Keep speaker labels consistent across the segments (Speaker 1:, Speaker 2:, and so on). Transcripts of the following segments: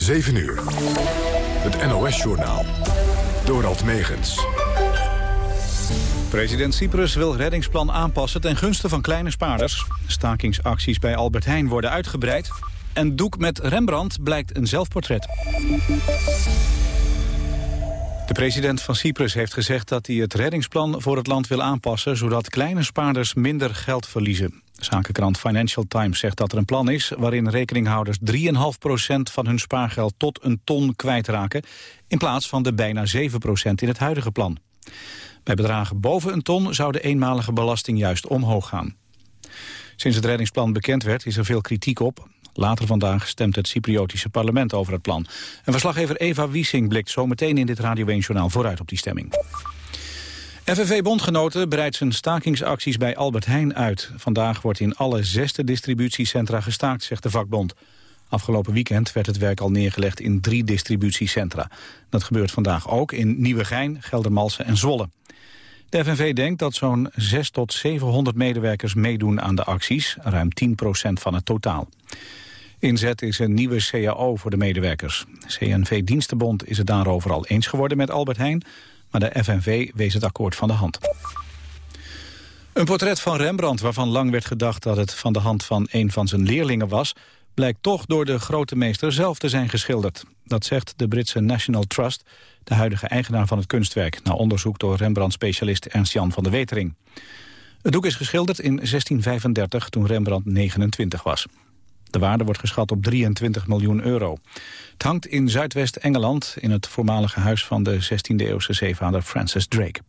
Speaker 1: 7 uur. Het NOS-journaal. Dorald Megens.
Speaker 2: President Cyprus wil reddingsplan aanpassen ten gunste van kleine spaarders. Stakingsacties bij Albert Heijn worden uitgebreid. En doek met Rembrandt blijkt een zelfportret. De president van Cyprus heeft gezegd dat hij het reddingsplan voor het land wil aanpassen... zodat kleine spaarders minder geld verliezen. Zakenkrant Financial Times zegt dat er een plan is... waarin rekeninghouders 3,5% van hun spaargeld tot een ton kwijtraken... in plaats van de bijna 7% in het huidige plan. Bij bedragen boven een ton zou de eenmalige belasting juist omhoog gaan. Sinds het reddingsplan bekend werd is er veel kritiek op. Later vandaag stemt het Cypriotische parlement over het plan. En verslaggever Eva Wiesing blikt zometeen in dit Radio 1-journaal vooruit op die stemming. FNV-bondgenoten breidt zijn stakingsacties bij Albert Heijn uit. Vandaag wordt in alle zesde distributiecentra gestaakt, zegt de vakbond. Afgelopen weekend werd het werk al neergelegd in drie distributiecentra. Dat gebeurt vandaag ook in Nieuwegein, Geldermalsen en Zwolle. De FNV denkt dat zo'n 6 tot 700 medewerkers meedoen aan de acties, ruim 10% van het totaal. Inzet is een nieuwe CAO voor de medewerkers. CNV-Dienstenbond is het daarover al eens geworden met Albert Heijn... maar de FNV wees het akkoord van de hand. Een portret van Rembrandt waarvan lang werd gedacht dat het van de hand van een van zijn leerlingen was... blijkt toch door de grote meester zelf te zijn geschilderd. Dat zegt de Britse National Trust, de huidige eigenaar van het kunstwerk... na onderzoek door Rembrandt-specialist Ernst-Jan van de Wetering. Het doek is geschilderd in 1635, toen Rembrandt 29 was. De waarde wordt geschat op 23 miljoen euro. Het hangt in Zuidwest-Engeland in het voormalige huis van de 16e-eeuwse zeevader Francis Drake.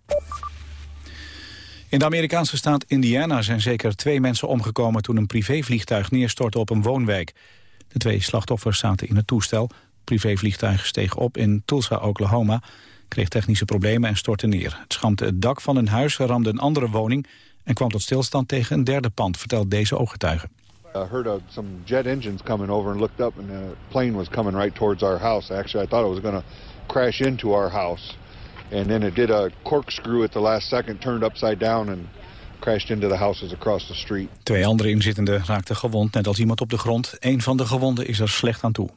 Speaker 2: In de Amerikaanse staat Indiana zijn zeker twee mensen omgekomen toen een privévliegtuig neerstortte op een woonwijk. De twee slachtoffers zaten in het toestel. Het privévliegtuig steeg op in Tulsa, Oklahoma, kreeg technische problemen en stortte neer. Het schampte het dak van een huis, ramde een andere woning en kwam tot stilstand tegen een derde pand, vertelt deze ooggetuige.
Speaker 3: I heard of some jet engines coming over and looked up and the plane was coming right towards our house. Actually, I thought it was going to crash into our house. And then it did a corkscrew at the last second, turned upside down and crashed into the houses across the street.
Speaker 2: Twee andere inzittenden raakten gewond, net als iemand op de grond. Een van de gewonden is er slecht aan toe.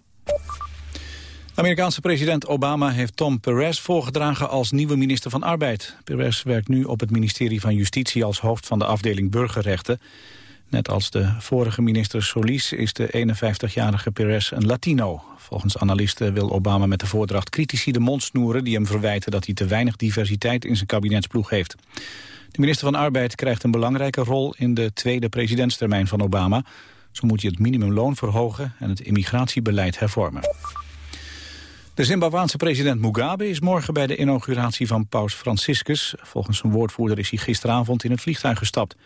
Speaker 2: Amerikaanse president Obama heeft Tom Perez voorgedragen als nieuwe minister van Arbeid. Perez werkt nu op het ministerie van Justitie als hoofd van de afdeling burgerrechten. Net als de vorige minister Solis is de 51-jarige Perez een Latino. Volgens analisten wil Obama met de voordracht critici de mond snoeren... die hem verwijten dat hij te weinig diversiteit in zijn kabinetsploeg heeft. De minister van Arbeid krijgt een belangrijke rol in de tweede presidentstermijn van Obama. Zo moet hij het minimumloon verhogen en het immigratiebeleid hervormen. De Zimbabwaanse president Mugabe is morgen bij de inauguratie van paus Franciscus. Volgens zijn woordvoerder is hij gisteravond in het vliegtuig gestapt.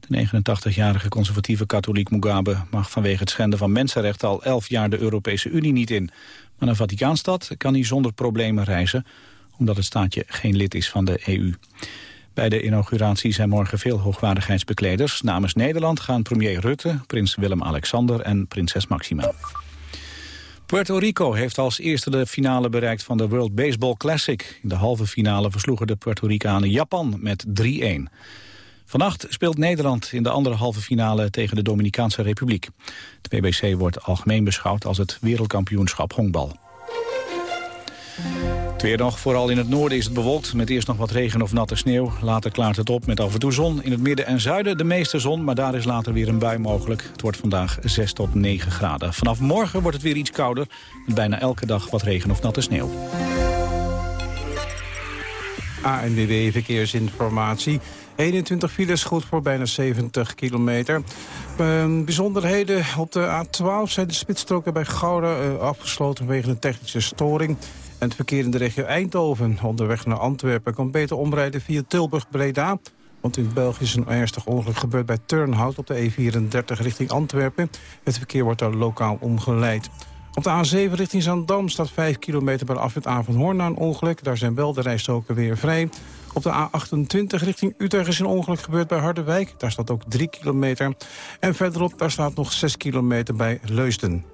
Speaker 2: De 89-jarige conservatieve katholiek Mugabe mag vanwege het schenden van mensenrechten al 11 jaar de Europese Unie niet in. Maar naar Vaticaanstad kan hij zonder problemen reizen, omdat het staatje geen lid is van de EU. Bij de inauguratie zijn morgen veel hoogwaardigheidsbekleders. Namens Nederland gaan premier Rutte, prins Willem-Alexander en prinses Maxima. Puerto Rico heeft als eerste de finale bereikt van de World Baseball Classic. In de halve finale versloegen de Puerto Ricanen Japan met 3-1. Vannacht speelt Nederland in de andere halve finale tegen de Dominicaanse Republiek. Het WBC wordt algemeen beschouwd als het wereldkampioenschap honkbal. Het weer nog, vooral in het noorden is het bewolkt... met eerst nog wat regen of natte sneeuw. Later klaart het op met af en toe zon. In het midden en zuiden de meeste zon, maar daar is later weer een bui mogelijk. Het wordt vandaag 6 tot 9 graden. Vanaf morgen wordt het weer iets kouder... met bijna elke dag wat regen of natte sneeuw.
Speaker 4: ANWB Verkeersinformatie. 21 files, goed voor bijna 70 kilometer. Uh, bijzonderheden op de A12 zijn de spitsstroken bij Gouda uh, afgesloten vanwege een technische storing. En het verkeer in de regio Eindhoven onderweg naar Antwerpen kan beter omrijden via Tilburg-Breda. Want in België is een ernstig ongeluk gebeurd bij Turnhout op de E34 richting Antwerpen. Het verkeer wordt daar lokaal omgeleid. Op de A7 richting Zandam staat 5 kilometer bij de afwit Hoorn na een ongeluk. Daar zijn wel de rijstoken weer vrij. Op de A28 richting Utrecht is een ongeluk gebeurd bij Harderwijk. Daar staat ook 3 kilometer. En verderop daar staat nog 6 kilometer bij Leusden.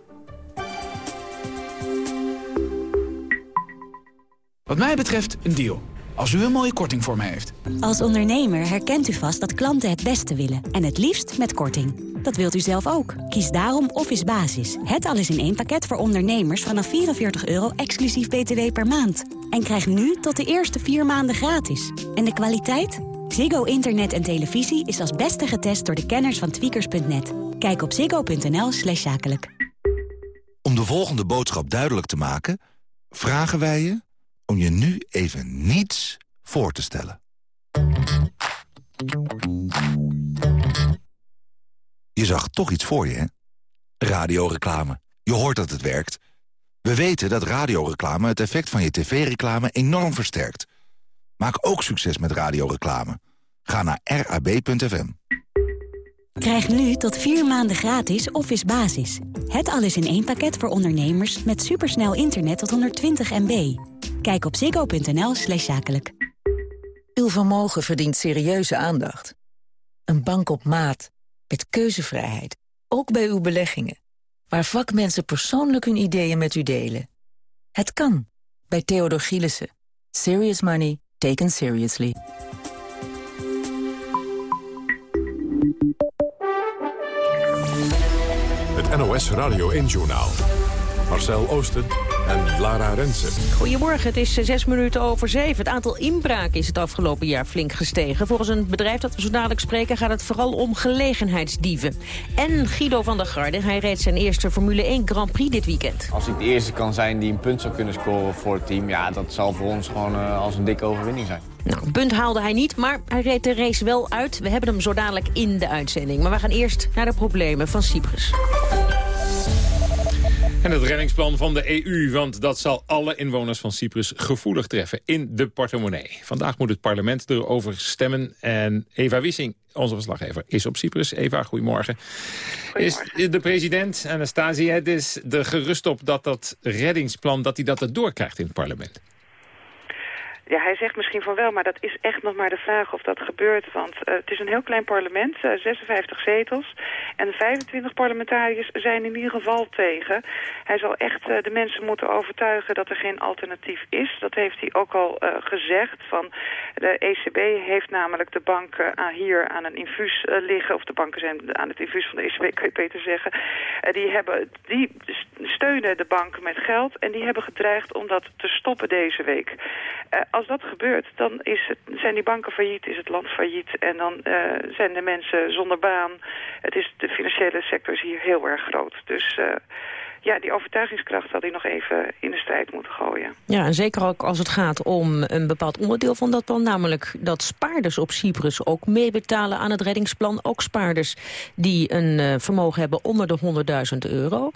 Speaker 5: Wat mij betreft een deal. Als u een mooie korting voor mij heeft.
Speaker 6: Als ondernemer herkent u vast dat klanten het beste willen. En het liefst met korting. Dat wilt u zelf ook. Kies daarom Office Basis. Het alles in één pakket voor ondernemers vanaf 44 euro exclusief btw per maand. En krijg nu tot de eerste vier maanden gratis. En de kwaliteit? Ziggo Internet en televisie is als beste getest door de kenners van tweakers.net. Kijk op ziggo.nl slash zakelijk.
Speaker 7: Om de volgende boodschap duidelijk te maken... vragen wij je om je nu even niets voor te stellen. Je zag toch iets voor je, hè? Radioreclame. Je hoort dat het werkt. We weten dat radioreclame het effect van je tv-reclame enorm versterkt. Maak ook succes met radioreclame. Ga naar rab.fm.
Speaker 6: Krijg nu tot vier maanden gratis Office Basis. Het alles in één pakket voor ondernemers met supersnel internet tot 120 MB. Kijk op ziggo.nl slash zakelijk.
Speaker 8: Uw vermogen verdient serieuze aandacht. Een bank op maat, met keuzevrijheid, ook bij uw beleggingen. Waar vakmensen persoonlijk hun ideeën met u delen. Het kan, bij Theodor Gielissen. Serious money taken seriously.
Speaker 1: Het NOS Radio 1-journaal. Marcel Oosten en Lara Rensen.
Speaker 9: Goedemorgen, het is zes minuten over zeven. Het aantal inbraken is het afgelopen jaar flink gestegen. Volgens een bedrijf dat we zo dadelijk spreken gaat het vooral om gelegenheidsdieven. En Guido van der Garde, hij reed zijn eerste Formule 1 Grand Prix dit weekend.
Speaker 10: Als ik de eerste kan zijn die een punt zou kunnen scoren voor het team... ja, dat zal voor ons gewoon uh, als een dikke overwinning zijn.
Speaker 9: Nou, een punt haalde hij niet, maar hij reed de race wel uit. We hebben hem zo dadelijk in de uitzending. Maar we gaan eerst naar de problemen van Cyprus.
Speaker 11: En het reddingsplan van de EU, want dat zal alle inwoners van Cyprus gevoelig treffen in de portemonnee. Vandaag moet het parlement erover stemmen en Eva Wissing, onze verslaggever, is op Cyprus. Eva, goedemorgen. goedemorgen. Is de president Anastasiadis er gerust op dat dat reddingsplan, dat hij dat erdoor krijgt in het parlement?
Speaker 12: Ja, hij zegt misschien van wel, maar dat is echt nog maar de vraag of dat gebeurt. Want uh, het is een heel klein parlement, uh, 56 zetels. En 25 parlementariërs zijn in ieder geval tegen. Hij zal echt uh, de mensen moeten overtuigen dat er geen alternatief is. Dat heeft hij ook al gezegd. Van de ECB heeft namelijk de banken hier aan een infuus liggen. Of de banken zijn aan het infuus van de ECB, kun je beter zeggen. die, hebben, die de banken met geld. En die hebben gedreigd om dat te stoppen deze week als dat gebeurt, dan is het, zijn die banken failliet, is het land failliet... en dan uh, zijn de mensen zonder baan. Het is, de financiële sector is hier heel erg groot. Dus... Uh, ja, die overtuigingskracht zal hij nog even in de strijd moeten gooien.
Speaker 9: Ja, en zeker ook als het gaat om een bepaald onderdeel van dat plan... namelijk dat spaarders op Cyprus ook meebetalen aan het reddingsplan. Ook spaarders die een vermogen hebben onder de 100.000 euro.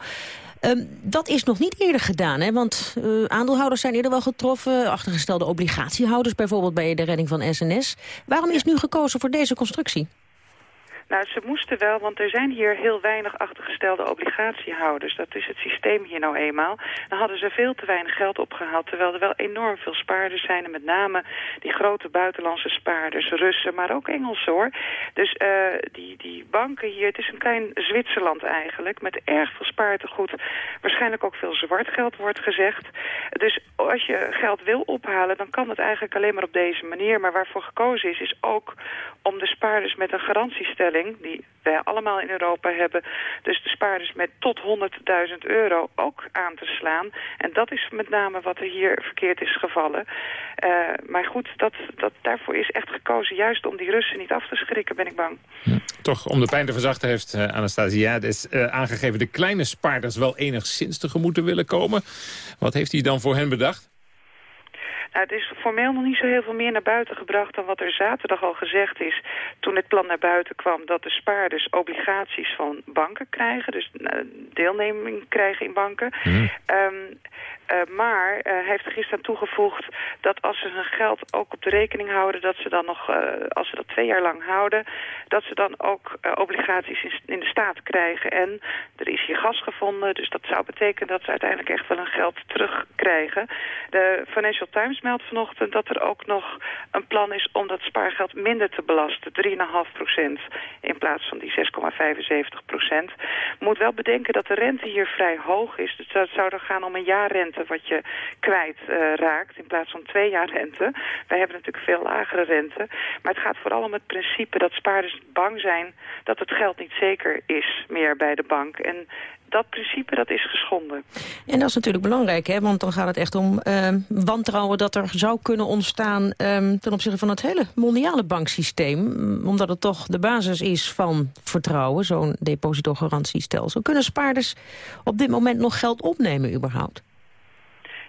Speaker 9: Um, dat is nog niet eerder gedaan, hè? want uh, aandeelhouders zijn eerder wel getroffen. Achtergestelde obligatiehouders, bijvoorbeeld bij de redding van SNS. Waarom is nu gekozen voor deze constructie?
Speaker 12: Nou, ze moesten wel, want er zijn hier heel weinig achtergestelde obligatiehouders. Dat is het systeem hier nou eenmaal. Dan hadden ze veel te weinig geld opgehaald, terwijl er wel enorm veel spaarders zijn. En met name die grote buitenlandse spaarders, Russen, maar ook Engelsen hoor. Dus uh, die, die banken hier, het is een klein Zwitserland eigenlijk, met erg veel spaartegoed. Waarschijnlijk ook veel zwart geld wordt gezegd. Dus als je geld wil ophalen, dan kan het eigenlijk alleen maar op deze manier. Maar waarvoor gekozen is, is ook om de spaarders met een garantiestelling die wij allemaal in Europa hebben. Dus de spaarders met tot 100.000 euro ook aan te slaan. En dat is met name wat er hier verkeerd is gevallen. Uh, maar goed, dat, dat, daarvoor is echt gekozen juist om die Russen niet af te schrikken, ben ik bang.
Speaker 11: Toch, om de pijn te verzachten heeft uh, Anastasiades uh, aangegeven... de kleine spaarders wel enigszins tegemoet te willen komen. Wat heeft hij dan voor hen bedacht?
Speaker 12: Nou, het is formeel nog niet zo heel veel meer naar buiten gebracht dan wat er zaterdag al gezegd is toen het plan naar buiten kwam dat de spaarders obligaties van banken krijgen, dus uh, deelneming krijgen in banken. Mm. Um, uh, maar hij heeft er gisteren toegevoegd dat als ze hun geld ook op de rekening houden... dat ze dan nog, uh, als ze dat twee jaar lang houden... dat ze dan ook obligaties in, de staat krijgen. En er is hier gas gevonden, dus dat zou betekenen... dat ze uiteindelijk echt wel hun geld terugkrijgen. De Financial Times meldt vanochtend dat er ook nog een plan is om dat spaargeld minder te belasten. 3,5 procent in plaats van die 6,75 procent. Moet wel bedenken dat de rente hier vrij hoog is. Dus dat zou er gaan om een jaarrente wat je kwijt uh, raakt in plaats van twee jaar rente. Wij hebben natuurlijk veel lagere rente. Maar het gaat vooral om het principe dat spaarders bang zijn dat het geld niet zeker is meer bij de bank. En dat principe dat is geschonden.
Speaker 9: En dat is natuurlijk belangrijk, hè? want dan gaat het echt om uh, wantrouwen dat er zou kunnen ontstaan um, ten opzichte van het hele mondiale banksysteem. Omdat het toch de basis is van vertrouwen, zo'n depositogarantiestelsel. Kunnen spaarders op dit moment nog geld opnemen überhaupt?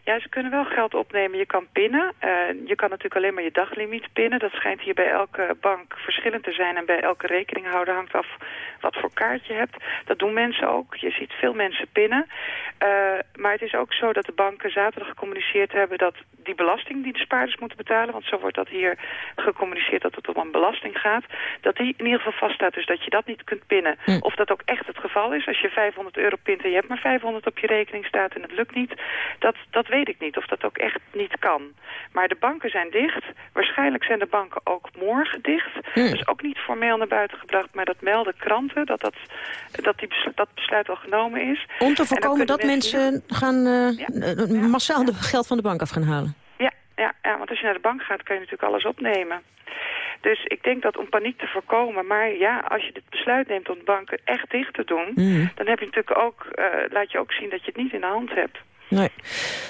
Speaker 12: Ja, ze kunnen wel geld opnemen. Je kan pinnen. Uh, je kan natuurlijk alleen maar je daglimiet pinnen. Dat schijnt hier bij elke bank verschillend te zijn. En bij elke rekeninghouder hangt af wat voor kaart je hebt. Dat doen mensen ook. Je ziet veel mensen pinnen. Uh, maar het is ook zo dat de banken zaterdag gecommuniceerd hebben... dat die belasting die de spaarders moeten betalen... want zo wordt dat hier gecommuniceerd dat het om een belasting gaat... dat die in ieder geval vaststaat. Dus dat je dat niet kunt pinnen. Hm. Of dat ook echt het geval is. Als je 500 euro pint en je hebt maar 500 op je rekening staat... en het lukt niet, dat, dat weet ik niet. Of dat ook echt niet kan. Maar de banken zijn dicht. Waarschijnlijk zijn de banken ook morgen dicht. Dus ook niet formeel naar buiten gebracht... maar dat melden kranten, dat, dat, dat die besluit, dat besluit al genomen is.
Speaker 9: Om te voorkomen dat mensen gaan uh, massaal de geld van de bank af gaan halen?
Speaker 12: Ja, ja, ja, want als je naar de bank gaat, kan je natuurlijk alles opnemen. Dus ik denk dat om paniek te voorkomen... maar ja, als je dit besluit neemt om de banken echt dicht te doen... Mm. dan heb je natuurlijk ook, uh, laat je ook zien dat je het niet in de hand hebt.
Speaker 9: Nee.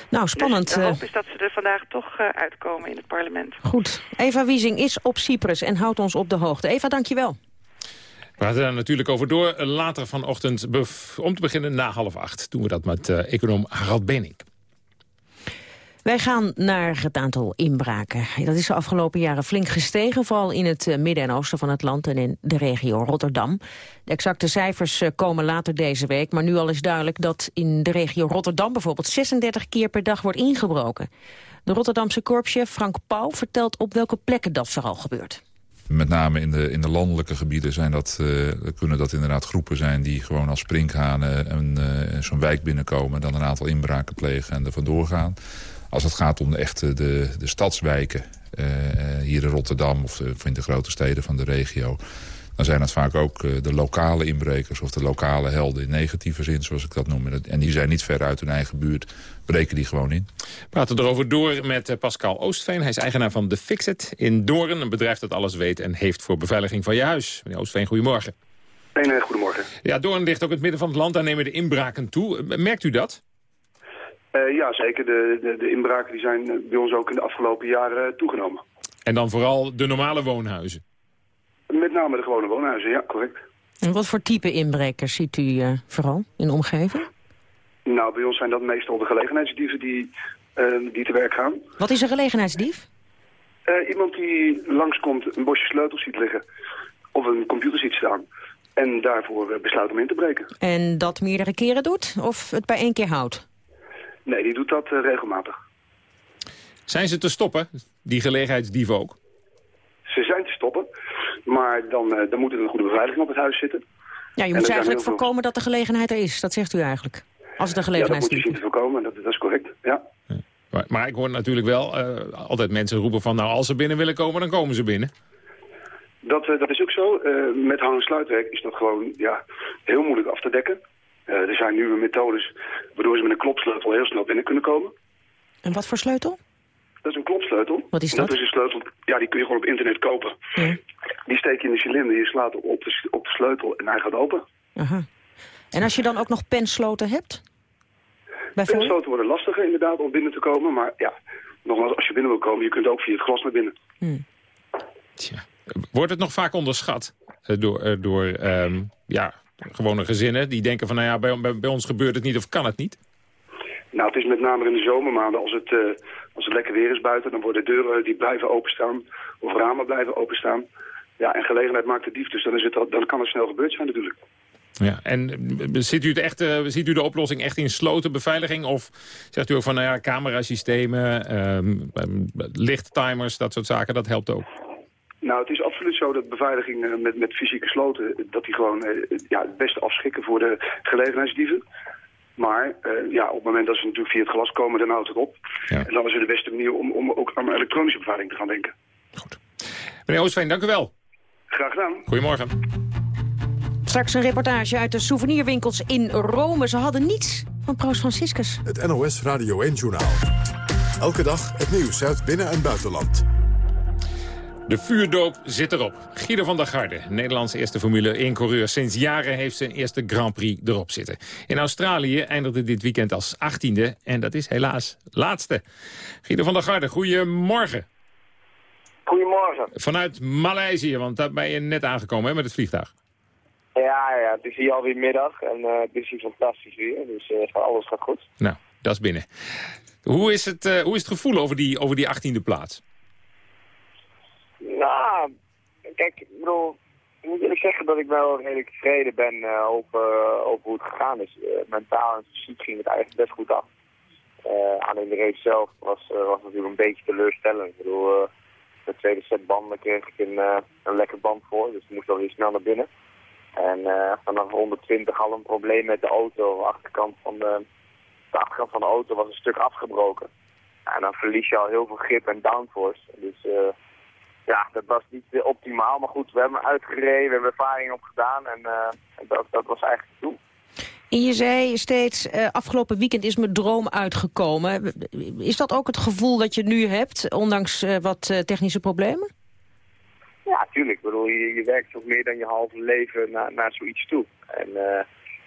Speaker 9: Nou, spannend. Dus
Speaker 12: de hoop is dat ze er vandaag toch uh, uitkomen in het parlement.
Speaker 9: Goed. Eva Wiesing is op Cyprus en houdt ons op de hoogte. Eva, dankjewel.
Speaker 11: We gaan daar natuurlijk over door. Later vanochtend, om te beginnen na half acht... doen we dat met uh, econoom Harald Benink.
Speaker 9: Wij gaan naar het aantal inbraken. Dat is de afgelopen jaren flink gestegen, vooral in het eh, midden en oosten van het land en in de regio Rotterdam. De exacte cijfers eh, komen later deze week, maar nu al is duidelijk dat in de regio Rotterdam bijvoorbeeld 36 keer per dag wordt ingebroken. De Rotterdamse korpschef Frank Pauw vertelt op welke plekken dat vooral gebeurt.
Speaker 13: Met name in de, in de landelijke gebieden zijn dat, uh, kunnen dat inderdaad groepen zijn... die gewoon als sprinkhanen en uh, zo'n wijk binnenkomen... en dan een aantal inbraken plegen en er vandoor gaan. Als het gaat om de echte de, de stadswijken, uh, hier in Rotterdam of, of, in de grote steden van de regio... dan zijn het vaak ook de lokale inbrekers of de lokale helden in negatieve zin, zoals ik dat noem. En die zijn niet ver uit hun eigen buurt, breken die gewoon in.
Speaker 11: We praten erover door met Pascal Oostveen. Hij is eigenaar van The Fixit in Doorn, een bedrijf dat alles weet en heeft voor beveiliging van je huis. Meneer Oostveen, goedemorgen.
Speaker 14: Goedemorgen.
Speaker 11: Ja, Doorn ligt ook in het midden van het land, daar nemen de inbraken toe. Merkt u dat?
Speaker 14: Uh, ja, zeker. De, de, de, inbraken die zijn eh, bij ons ook in de afgelopen jaren eh, toegenomen.
Speaker 11: En dan vooral de normale woonhuizen?
Speaker 14: Met name de gewone woonhuizen, ja, correct.
Speaker 9: En wat voor type inbrekers ziet u uh, vooral in de omgeving?
Speaker 14: Nou, bij ons zijn dat meestal de gelegenheidsdieven die, uh, die te werk gaan.
Speaker 9: Wat is een gelegenheidsdief?
Speaker 14: Uh, iemand die langskomt, een bosje sleutels ziet liggen of een computer ziet staan... en daarvoor besluit om in te breken.
Speaker 9: En dat meerdere keren doet of het bij één keer houdt?
Speaker 14: Nee, die doet dat uh, regelmatig.
Speaker 11: Zijn ze te stoppen, die gelegenheidsdieven ook?
Speaker 14: Ze zijn te stoppen, maar dan, uh, dan moet er een goede beveiliging op het huis zitten.
Speaker 9: Ja, je moet eigenlijk voorkomen dat de gelegenheid er is. Dat zegt u eigenlijk. Als het de gelegenheid
Speaker 14: ja, dat moet je zien te voorkomen. Dat, dat is correct, ja.
Speaker 11: Maar, maar, ik hoor natuurlijk wel uh, altijd mensen roepen van... nou, als ze binnen willen komen, dan komen ze binnen.
Speaker 14: Dat, dat is ook zo. met hang- en sluitwerk is dat gewoon ja, heel moeilijk af te dekken. Uh, er zijn nieuwe methodes waardoor ze met een klopsleutel heel snel binnen kunnen komen.
Speaker 9: En wat voor sleutel?
Speaker 14: Dat is een klopsleutel.
Speaker 9: Wat is dat?
Speaker 14: Dat is een sleutel, ja, die kun je gewoon op internet kopen. Ja. Die steek je in de cilinder, je slaat op de, op de sleutel en hij gaat open.
Speaker 9: Aha. En als je dan ook nog pensloten hebt?
Speaker 14: Pensloten worden lastiger inderdaad om binnen te komen. Maar ja, nogmaals, als je binnen wil komen, je kunt ook via het glas naar binnen.
Speaker 11: Hmm. Tja. Wordt het nog vaak onderschat uh, door, uh, door um, ja, gewone gezinnen die denken van nou ja, bij, bij, bij, ons gebeurt het niet of kan het niet?
Speaker 14: Nou, het is met name in de zomermaanden. Als het, uh, als het lekker weer is buiten, dan worden deuren die blijven openstaan. Of ramen blijven openstaan. Ja, en gelegenheid maakt de dief. Dus dan, is het, dan kan het snel gebeurd zijn natuurlijk.
Speaker 11: Ja, en eh, ziet u, het echt, uh, ziet u de oplossing echt in slotenbeveiliging? Of zegt u ook van, nou ja, camerasystemen, um, lichttimers, dat soort zaken, dat helpt ook?
Speaker 14: Nou, het is absoluut zo dat beveiliging met, met fysieke sloten... dat die gewoon uh, ja, het beste afschikken voor de gelegenheidsdieven. Maar eh, ja, op het moment dat ze natuurlijk via het glas komen, dan houdt het op. En dan is het de beste manier om, om ook aan elektronische bevaring te gaan denken.
Speaker 11: Meneer Oostveen, dank u wel.
Speaker 14: Graag gedaan.
Speaker 11: Goedemorgen.
Speaker 9: Straks een reportage uit de souvenirwinkels in Rome. Ze hadden niets van Paus Franciscus.
Speaker 1: Het NOS Radio 1-journaal. Elke dag het nieuws uit binnen- en buitenland.
Speaker 11: De vuurdoop zit erop. Guido van der Garde, Nederlands eerste Formule 1-coureur. Sinds jaren heeft zijn eerste Grand Prix erop zitten. In Australië eindigde dit weekend als 18e. En dat is helaas laatste. Guido van der Garde, goedemorgen.
Speaker 15: Goedemorgen.
Speaker 11: Vanuit Maleisië, want daar ben je net aangekomen hè, met het vliegtuig.
Speaker 15: Ja, ja, het is hier alweer middag en uh, het is hier fantastisch weer. Dus uh, alles gaat goed.
Speaker 11: Nou, dat is binnen. Hoe is het, uh, hoe is het gevoel over die, over die 18e plaats?
Speaker 15: Nou, kijk, ik bedoel, ik moet eerlijk zeggen dat ik wel redelijk tevreden ben over, uh, over hoe het gegaan is. Uh, mentaal en fysiek ging het eigenlijk best goed af. alleen de race zelf was, was natuurlijk een beetje teleurstellend. Ik bedoel, de tweede set banden kreeg ik een, een lekker band voor, dus ik moest alweer snel naar binnen. En vanaf 120 al een probleem met de auto. De achterkant van de, de achterkant van de auto was een stuk afgebroken. En dan verlies je al heel veel grip en downforce. Dus ja, dat was niet optimaal. Maar goed, we hebben uitgereden, we hebben ervaring opgedaan en uh, dat, dat was eigenlijk het doel.
Speaker 9: En je zei steeds, uh, afgelopen weekend is mijn droom uitgekomen. Is dat ook het gevoel dat je nu hebt, ondanks uh, wat technische problemen?
Speaker 15: Ja, tuurlijk. Ik bedoel, je, je werkt toch meer dan je halve leven naar, naar zoiets toe. En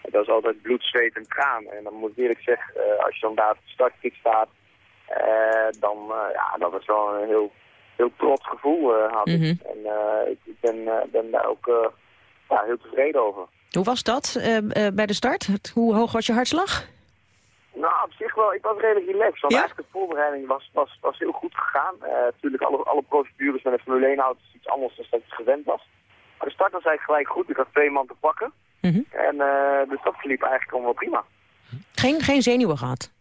Speaker 15: dat is altijd bloed, zweet en traan. En dan moet ik eerlijk zeggen, als je dan daar op de startkit staat, dan, ja, dat is wel een heel heel trots gevoel uh, had ik.
Speaker 9: Mhm.
Speaker 15: En uh, ik, ik ben, uh, ben daar ook ja, heel tevreden over.
Speaker 9: Hoe was dat bij de start? Hoe hoog was je hartslag?
Speaker 15: Nou, op zich wel. Ik was redelijk relaxed. Want
Speaker 9: ja?
Speaker 15: eigenlijk de voorbereiding was, was, was heel goed gegaan. natuurlijk, alle, alle procedures met een Formule 1 auto is iets anders dan dat ik gewend was. Maar de start was eigenlijk gelijk goed. Ik had twee man te pakken.
Speaker 9: Mhm.
Speaker 15: En dus dat verliep eigenlijk allemaal prima.
Speaker 9: Geen, geen zenuwen gehad?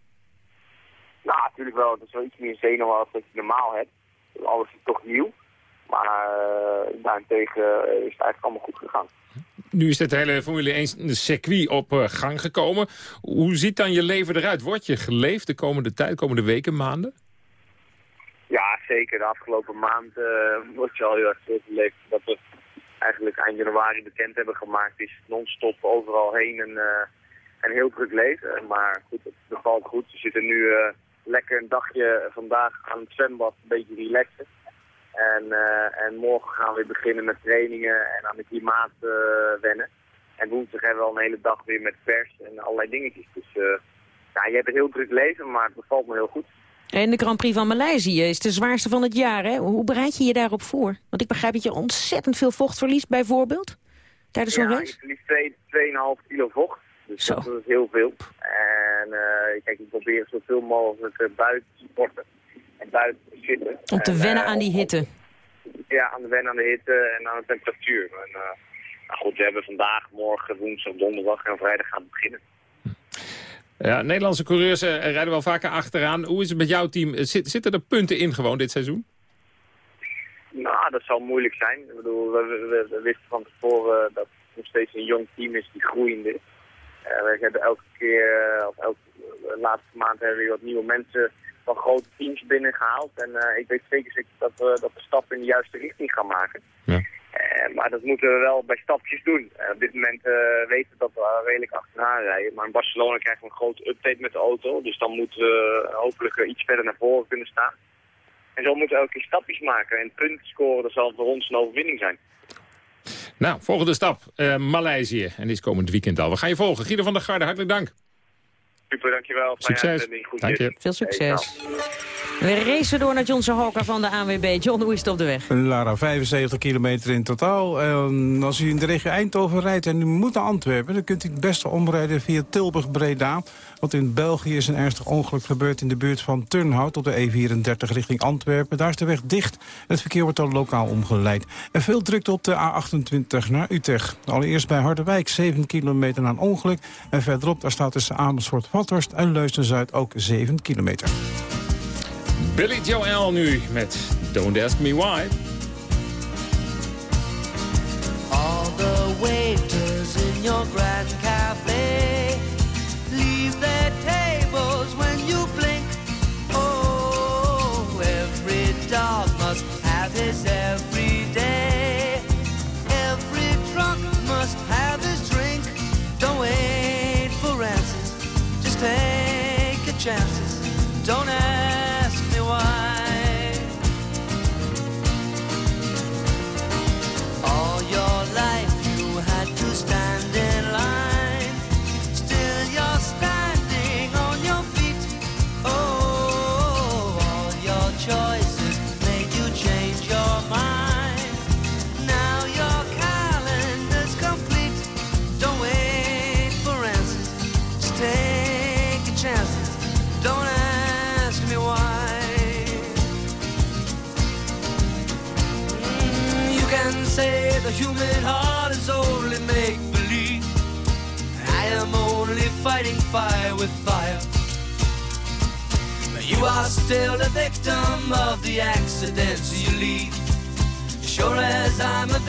Speaker 15: Nou, natuurlijk wel. Het is wel iets meer zenuwen als dat je normaal hebt alles is toch nieuw. Maar uh, daarentegen is het eigenlijk allemaal goed gegaan.
Speaker 11: Nu is dit hele Formule 1 circuit op uh, gang gekomen. Hoe ziet dan je leven eruit? Word je geleefd de komende tijd, komende weken, maanden?
Speaker 15: Ja, zeker. De afgelopen maand uh, word je al heel erg veel geleefd. Dat we eigenlijk eind januari bekend hebben gemaakt is non-stop overal heen en, en heel druk leven. Maar goed, het bevalt goed. We zitten nu lekker een dagje vandaag aan het zwembad een beetje relaxen. En, uh, en morgen gaan we weer beginnen met trainingen en aan het klimaat uh, wennen. En woensdag hebben we al een hele dag weer met pers en allerlei dingetjes. Dus uh, ja, je hebt een heel druk leven, maar het bevalt me heel goed.
Speaker 9: En de Grand Prix van Maleisië is de zwaarste van het jaar. Hè? Hoe bereid je je daarop voor? Want ik begrijp dat je ontzettend veel vocht verliest bijvoorbeeld. Tijdens zo'n
Speaker 15: ja,
Speaker 9: race?
Speaker 15: je verliest 2,5 kilo vocht. Dus
Speaker 9: Zo.
Speaker 15: dat is heel veel. En uh, kijk, ik probeer zoveel mogelijk uh, buiten te sporten. En buiten te zitten.
Speaker 9: Om te
Speaker 15: en,
Speaker 9: wennen
Speaker 15: uh,
Speaker 9: aan die hitte.
Speaker 15: Ja, aan de wennen aan de hitte en aan de temperatuur. En, nou goed, we hebben vandaag, morgen, woensdag, donderdag en vrijdag gaan beginnen.
Speaker 11: Ja, Nederlandse coureurs uh, rijden wel vaker achteraan. Hoe is het met jouw team? Zit, zitten er punten in gewoon dit seizoen?
Speaker 15: Nou, dat zal moeilijk zijn. Ik bedoel, we, we, we wisten van tevoren dat het nog steeds een jong team is die groeiende is. Uh, we hebben elke keer, uh, of elke laatste maand hebben we wat nieuwe mensen van grote teams binnengehaald. En ik weet zeker, zeker dat we dat we stappen in de juiste richting gaan maken.
Speaker 11: Ja.
Speaker 15: maar dat moeten we wel bij stapjes doen. op dit moment weten we dat we redelijk achteraan rijden. Maar in Barcelona krijgen we een grote update met de auto. Dus dan moeten we hopelijk iets verder naar voren kunnen staan. En zo moeten we elke keer stapjes maken. En punten scoren, dat zal voor ons een overwinning zijn.
Speaker 11: Nou, volgende stap. Uh, Maleisië. En dit is komend weekend al. We gaan je volgen. Guido van der Garde, hartelijk dank.
Speaker 15: Super, dankjewel.
Speaker 11: Succes. Dank je.
Speaker 9: Veel succes. We racen door naar John Hoker van de ANWB. John, hoe is het op de weg?
Speaker 4: Lara, 75 kilometer in totaal. En als u in de regio Eindhoven rijdt en u moet naar Antwerpen... dan kunt u het beste omrijden via Tilburg-Breda. Want in België is een ernstig ongeluk gebeurd in de buurt van Turnhout... op de E34 richting Antwerpen. Daar is de weg dicht. Het verkeer wordt al lokaal omgeleid. En veel drukte op de A28 naar Utrecht. Allereerst bij Harderwijk, 7 kilometer na een ongeluk. En verderop, daar staat tussen Amersfoort-Vathorst en Leusden-Zuid ook 7 kilometer.
Speaker 11: Billy Joel nu met Don't Ask Me Why.
Speaker 16: All the waiters in your grand cafe leave their tables when you blink. Oh, every dog must have his every day. Every drunk must have his drink. Don't wait for answers, just take your chances. Don't ask the human heart is only make believe. I am only fighting fire with fire. You are still the victim of the accidents you leave. Sure as I'm a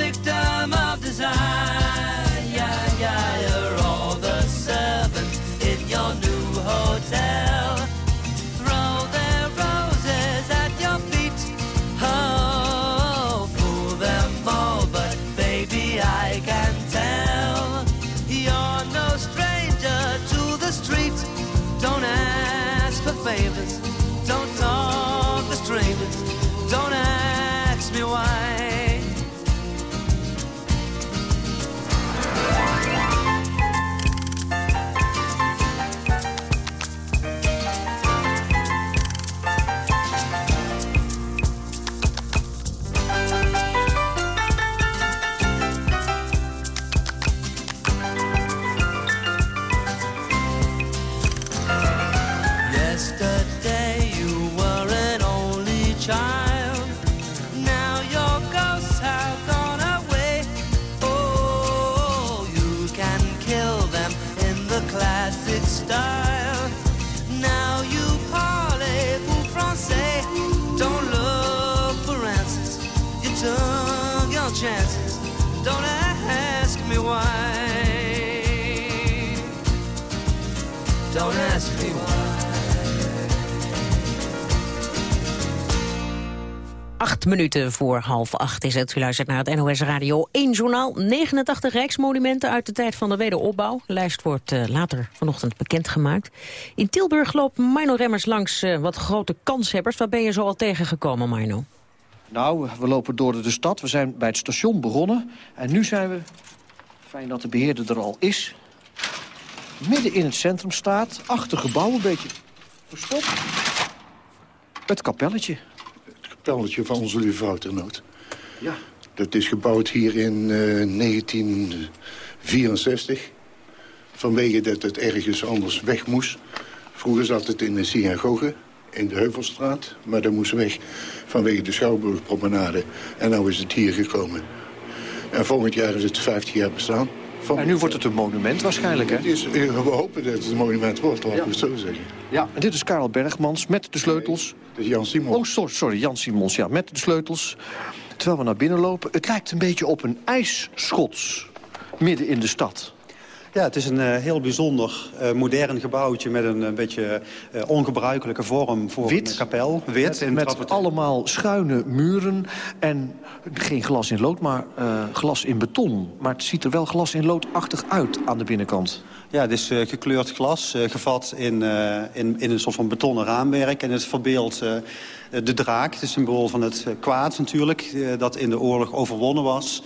Speaker 9: minuten voor half 8 is het. U luistert naar het NOS Radio 1 Journaal. 89 rijksmonumenten uit de tijd van de wederopbouw. De lijst wordt eh, later vanochtend bekendgemaakt. In Tilburg loopt Mino Remmers langs eh, wat grote kanshebbers. Waar ben je zo al tegengekomen, Mino?
Speaker 17: Nou, we lopen door de stad. We zijn bij het station begonnen. En nu zijn we... Fijn dat de beheerder er al is. Midden in het centrum staat, achter gebouwen, een beetje verstopt. Het kapelletje
Speaker 18: kapelletje van onze lieve vrouw ter nood.
Speaker 17: Ja.
Speaker 18: Dat is gebouwd hier in eh, 1964. Vanwege dat het ergens anders weg moest. Vroeger zat het in een synagoge in de Heuvelstraat. Maar dat moest weg vanwege de Schouwburgpromenade. En nu is het hier gekomen. En volgend jaar is het 50 jaar bestaan. Van...
Speaker 17: En nu wordt het een monument waarschijnlijk, hè?
Speaker 18: Is, eh, we hopen dat het een monument wordt, laten we het zo zeggen.
Speaker 17: Ja. En dit is Karel Bergmans met de sleutels.
Speaker 18: Dat is Jan Simons.
Speaker 17: Oh, sorry, sorry, Jan Simons, ja, met de sleutels. Terwijl we naar binnen lopen, het lijkt een beetje op een ijsschots. Midden in de stad.
Speaker 19: Ja, het is een eh, heel bijzonder eh, modern gebouwtje met een, een beetje eh, ongebruikelijke vorm voor
Speaker 17: Wit.
Speaker 19: een kapel. Wit.
Speaker 17: Met, met allemaal schuine muren en geen glas in lood, maar glas in beton. Maar het ziet er wel glas in loodachtig uit aan de binnenkant.
Speaker 19: Ja, het is gekleurd glas, gevat in, in, in een soort van betonnen raamwerk. En het verbeeldt de draak, het symbool van het kwaad natuurlijk... dat in de oorlog overwonnen was.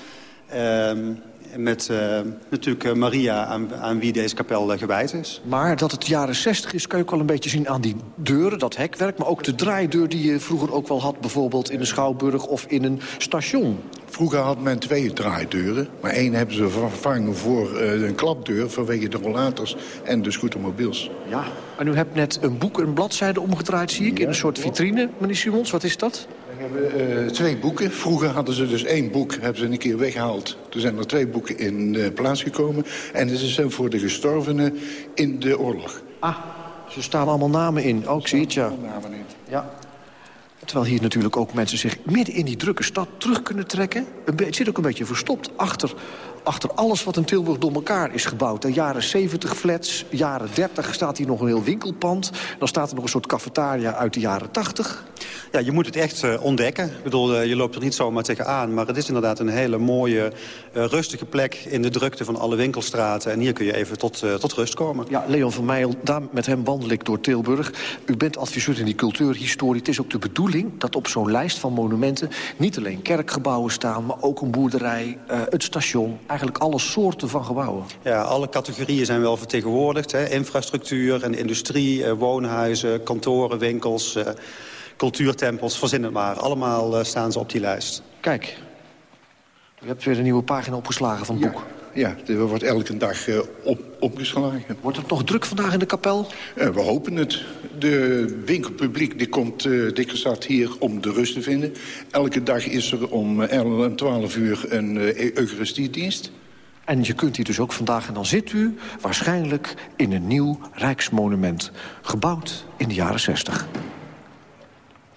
Speaker 19: Ehm, met eh, natuurlijk eh, Maria, aan, aan wie deze kapel eh, gewijd is.
Speaker 17: Maar dat het jaren 60 is, kan je ook wel een beetje zien aan die deuren, dat hekwerk. Maar ook de draaideur die je vroeger ook wel had, bijvoorbeeld in een schouwburg of in een station.
Speaker 18: Vroeger had men twee draaideuren. Maar één hebben ze vervangen voor eh, een klapdeur vanwege de rollators en de scootermobiels.
Speaker 17: Ja. En u hebt net een boek, een bladzijde omgedraaid, zie ik, in een soort vitrine. Meneer Simons, wat is dat?
Speaker 18: We hebben eh, twee boeken. Vroeger hadden ze dus één boek, hebben ze een keer weggehaald. Er zijn er twee boeken in uh, plaats gekomen. En dit is voor de gestorvenen in de oorlog.
Speaker 17: Ah, ze staan allemaal namen in. Oh, ik zie het, ja. Ja. Terwijl hier natuurlijk ook mensen zich midden in die drukke stad terug kunnen trekken. Het zit ook een beetje verstopt achter, achter alles wat in Tilburg door elkaar is gebouwd. De jaren 70 flats, jaren 30 staat hier nog een heel winkelpand. Dan staat er nog een soort cafetaria uit de jaren 80.
Speaker 19: Ja, je moet het echt eh, ontdekken. Ik bedoel, eh, je loopt er niet zomaar tegenaan. Maar het is inderdaad een hele mooie, eh, rustige plek... in de drukte van alle winkelstraten. En hier kun je even tot, tot rust komen.
Speaker 17: Ja, Leon van Meijel, daar met hem wandel ik door Tilburg. U bent adviseur in die cultuurhistorie. Het is ook de bedoeling dat op zo'n lijst van monumenten... niet alleen kerkgebouwen staan, maar ook een boerderij, het station. Eigenlijk alle soorten van gebouwen.
Speaker 19: Ja, alle categorieën zijn wel vertegenwoordigd. Hè. Infrastructuur en industrie, woonhuizen, kantoren, winkels... cultuurtempels, verzin het maar. Allemaal eh, staan ze op die lijst.
Speaker 17: Kijk, u hebt weer een nieuwe pagina opgeslagen van het boek.
Speaker 18: Ja, er wordt elke dag eh, op, opgeslagen.
Speaker 17: Wordt het nog druk vandaag in de kapel?
Speaker 18: Eh, we hopen het. De winkelpubliek die komt uh, dikke zat hier om de rust te vinden. Elke dag is er om uh, 11 en 12 uur een uh, Eucharistiedienst.
Speaker 17: En je kunt hier dus ook vandaag, en dan zit u waarschijnlijk in een nieuw Rijksmonument. Gebouwd in de jaren 60.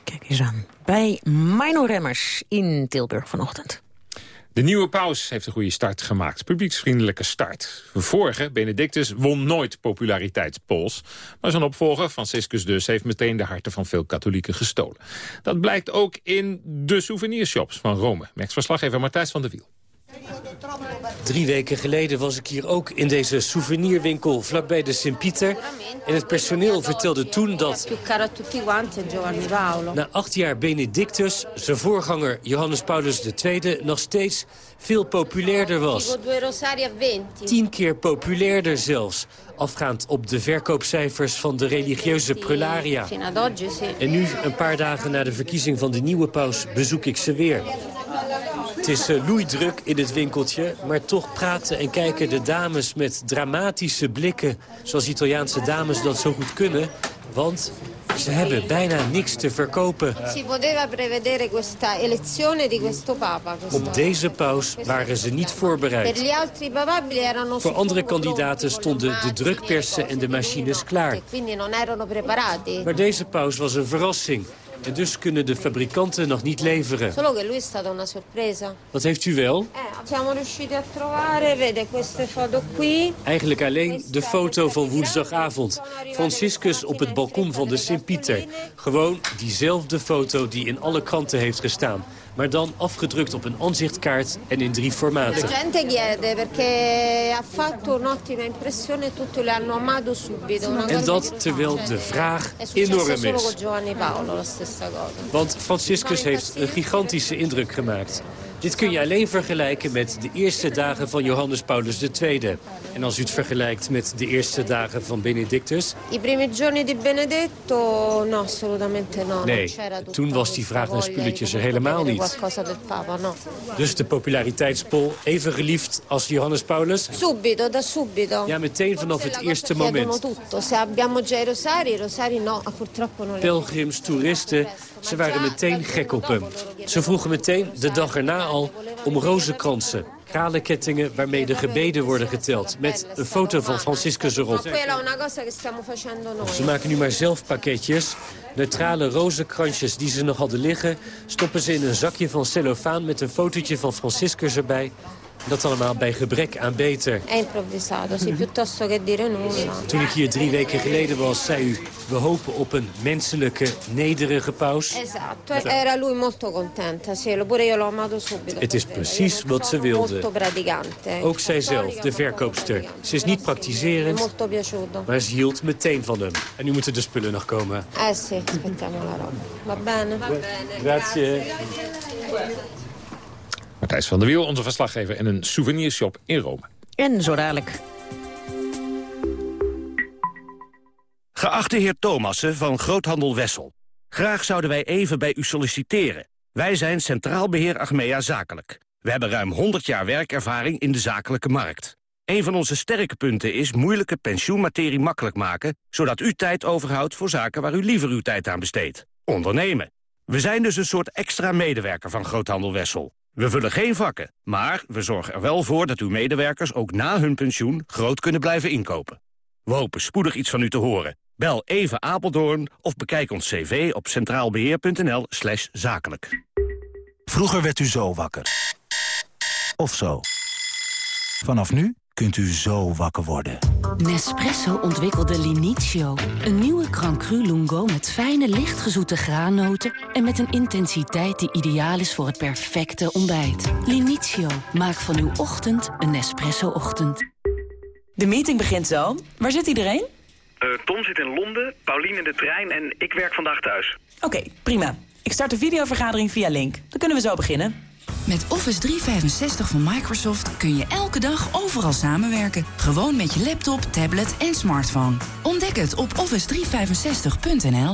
Speaker 9: Kijk eens aan. Bij Mino Remmers in Tilburg vanochtend.
Speaker 11: De nieuwe paus heeft een goede start gemaakt. Publieksvriendelijke start. De vorige, Benedictus, won nooit populariteitspools. Maar zijn opvolger, Franciscus dus, heeft meteen de harten van veel katholieken gestolen. Dat blijkt ook in de souvenirshops van Rome. Merkt verslaggever Martijs van der Wiel.
Speaker 20: Drie weken geleden was ik hier ook in deze souvenirwinkel vlakbij de Sint-Pieter. En het personeel vertelde toen dat... Na acht jaar Benedictus, zijn voorganger Johannes Paulus II... nog steeds veel populairder was. Tien keer populairder zelfs. Afgaand op de verkoopcijfers van de religieuze prularia. En nu, een paar dagen na de verkiezing van de nieuwe paus, bezoek ik ze weer. Het is uh, loeidruk in het winkeltje, maar toch praten en kijken de dames met dramatische blikken... zoals Italiaanse dames dat zo goed kunnen, want ze hebben bijna niks te verkopen. Op deze paus waren ze niet voorbereid. Voor andere kandidaten stonden de drukpersen en de machines klaar. Maar deze paus was een verrassing. En dus kunnen de fabrikanten nog niet leveren.
Speaker 21: Solo che lui è stata una sorpresa.
Speaker 20: Wat heeft u wel?
Speaker 21: Eh, siamo riusciti a trovare, vede queste foto qui.
Speaker 20: Eigenlijk alleen de foto van woensdagavond. Franciscus op het balkon van de Sint-Pieter. Gewoon diezelfde foto die in alle kranten heeft gestaan. Maar dan afgedrukt op een aanzichtkaart en in drie formaten.
Speaker 21: La gente chiede perché ha fatto un'ottima impressione tutti lo hanno amato subito.
Speaker 20: En dat terwijl de vraag enorm is. Want Franciscus heeft een gigantische indruk gemaakt. Dit kun je alleen vergelijken met de eerste dagen van Johannes Paulus II. En als u het vergelijkt met de eerste dagen van Benedictus...
Speaker 21: I primi giorni di Benedetto no, assolutamente no.
Speaker 20: Nee, toen was die vraag naar spulletjes er helemaal niet. Dus de populariteitspol even geliefd als Johannes Paulus?
Speaker 21: Subito, da subito.
Speaker 20: Ja, meteen vanaf het eerste moment. Pelgrims, toeristen, ze waren meteen gek op hem. Ze vroegen meteen, de dag erna al, om rozenkransen. Kale kettingen waarmee de gebeden worden geteld. Met een foto van Franciscus erop. Ze maken nu maar zelf pakketjes. Neutrale rozenkransjes die ze nog hadden liggen... stoppen ze in een zakje van cellofaan met een fotootje van Franciscus erbij. Dat allemaal bij gebrek aan beter.
Speaker 21: È improvvisato, sì, piuttosto che dire nulla.
Speaker 20: Toen ik hier drie weken geleden was, zei u... we hopen op een menselijke, nederige paus.
Speaker 21: Esatto, era lui molto contenta, sì, pure io l'ho amato subito.
Speaker 20: Het is precies wat ze wilde.
Speaker 21: Molto praticante.
Speaker 20: Ook zijzelf, de verkoopster. Ze is niet praktiserend,
Speaker 21: Molto piaciuto.
Speaker 20: maar ze hield meteen van hem. En nu moeten de spullen nog komen.
Speaker 21: Eh sì, aspettiamo la roba. Va bene? Va bene.
Speaker 20: Grazie.
Speaker 11: Matthijs van der Wiel, onze verslaggever in een souvenirshop in Rome.
Speaker 9: En zo dadelijk.
Speaker 22: Geachte heer Thomassen van Groothandel Wessel. Graag zouden wij even bij u solliciteren. Wij zijn Centraal Beheer Achmea Zakelijk. We hebben ruim 100 jaar werkervaring in de zakelijke markt. Een van onze sterke punten is moeilijke pensioenmaterie makkelijk maken... zodat u tijd overhoudt voor zaken waar u liever uw tijd aan besteedt. Ondernemen. We zijn dus een soort extra medewerker van Groothandel Wessel. We vullen geen vakken, maar we zorgen er wel voor dat uw medewerkers... ook na hun pensioen groot kunnen blijven inkopen. We hopen spoedig iets van u te horen. Bel even Apeldoorn of bekijk ons cv op centraalbeheer.nl slash zakelijk.
Speaker 23: Vroeger werd u zo wakker. Of zo. Vanaf nu
Speaker 24: kunt u zo wakker worden.
Speaker 6: Nespresso ontwikkelde Linizio. Een nieuwe Grand Cru Lungo met fijne, lichtgezoete graannoten... en met een intensiteit die ideaal is voor het perfecte ontbijt. Linizio, maak van uw ochtend een Nespresso-ochtend.
Speaker 25: De meeting begint zo. Waar zit iedereen?
Speaker 26: Uh, Tom zit in Londen, Paulien in de trein en ik werk vandaag thuis.
Speaker 25: Oké, prima. Ik start de videovergadering via Link. Dan kunnen we zo beginnen.
Speaker 27: Met Office 365 van Microsoft kun je elke dag overal samenwerken. Gewoon met je laptop, tablet en smartphone. Ontdek het op office365.nl.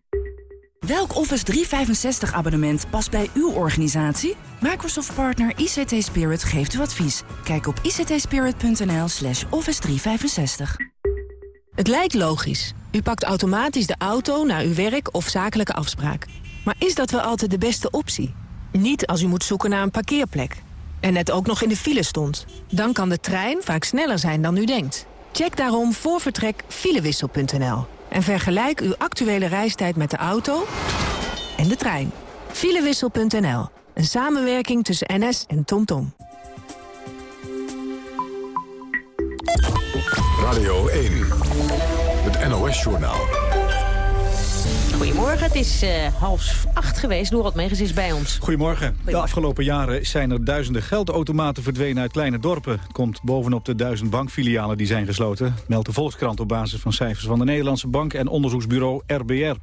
Speaker 27: Welk Office 365 abonnement past bij uw organisatie? Microsoft partner ICT Spirit geeft u advies. Kijk op ictspirit.nl slash office 365.
Speaker 28: Het lijkt logisch. U pakt automatisch de auto naar uw werk of zakelijke afspraak. Maar is dat wel altijd de beste optie? Niet als u moet zoeken naar een parkeerplek. En net ook nog in de file stond. Dan kan de trein vaak sneller zijn dan u denkt. Check daarom voor vertrek filewissel.nl. En vergelijk uw actuele reistijd met de auto en de trein. Filewissel.nl. Een samenwerking tussen NS en TomTom.
Speaker 1: Radio 1. Het NOS-journaal.
Speaker 9: Goedemorgen, het is uh, half acht geweest. Dorot Megens is bij ons.
Speaker 2: Goedemorgen. De afgelopen jaren zijn er duizenden geldautomaten verdwenen uit kleine dorpen. Het komt bovenop de duizend bankfilialen die zijn gesloten. Meldt de Volkskrant op basis van cijfers van de Nederlandse Bank en onderzoeksbureau RBR.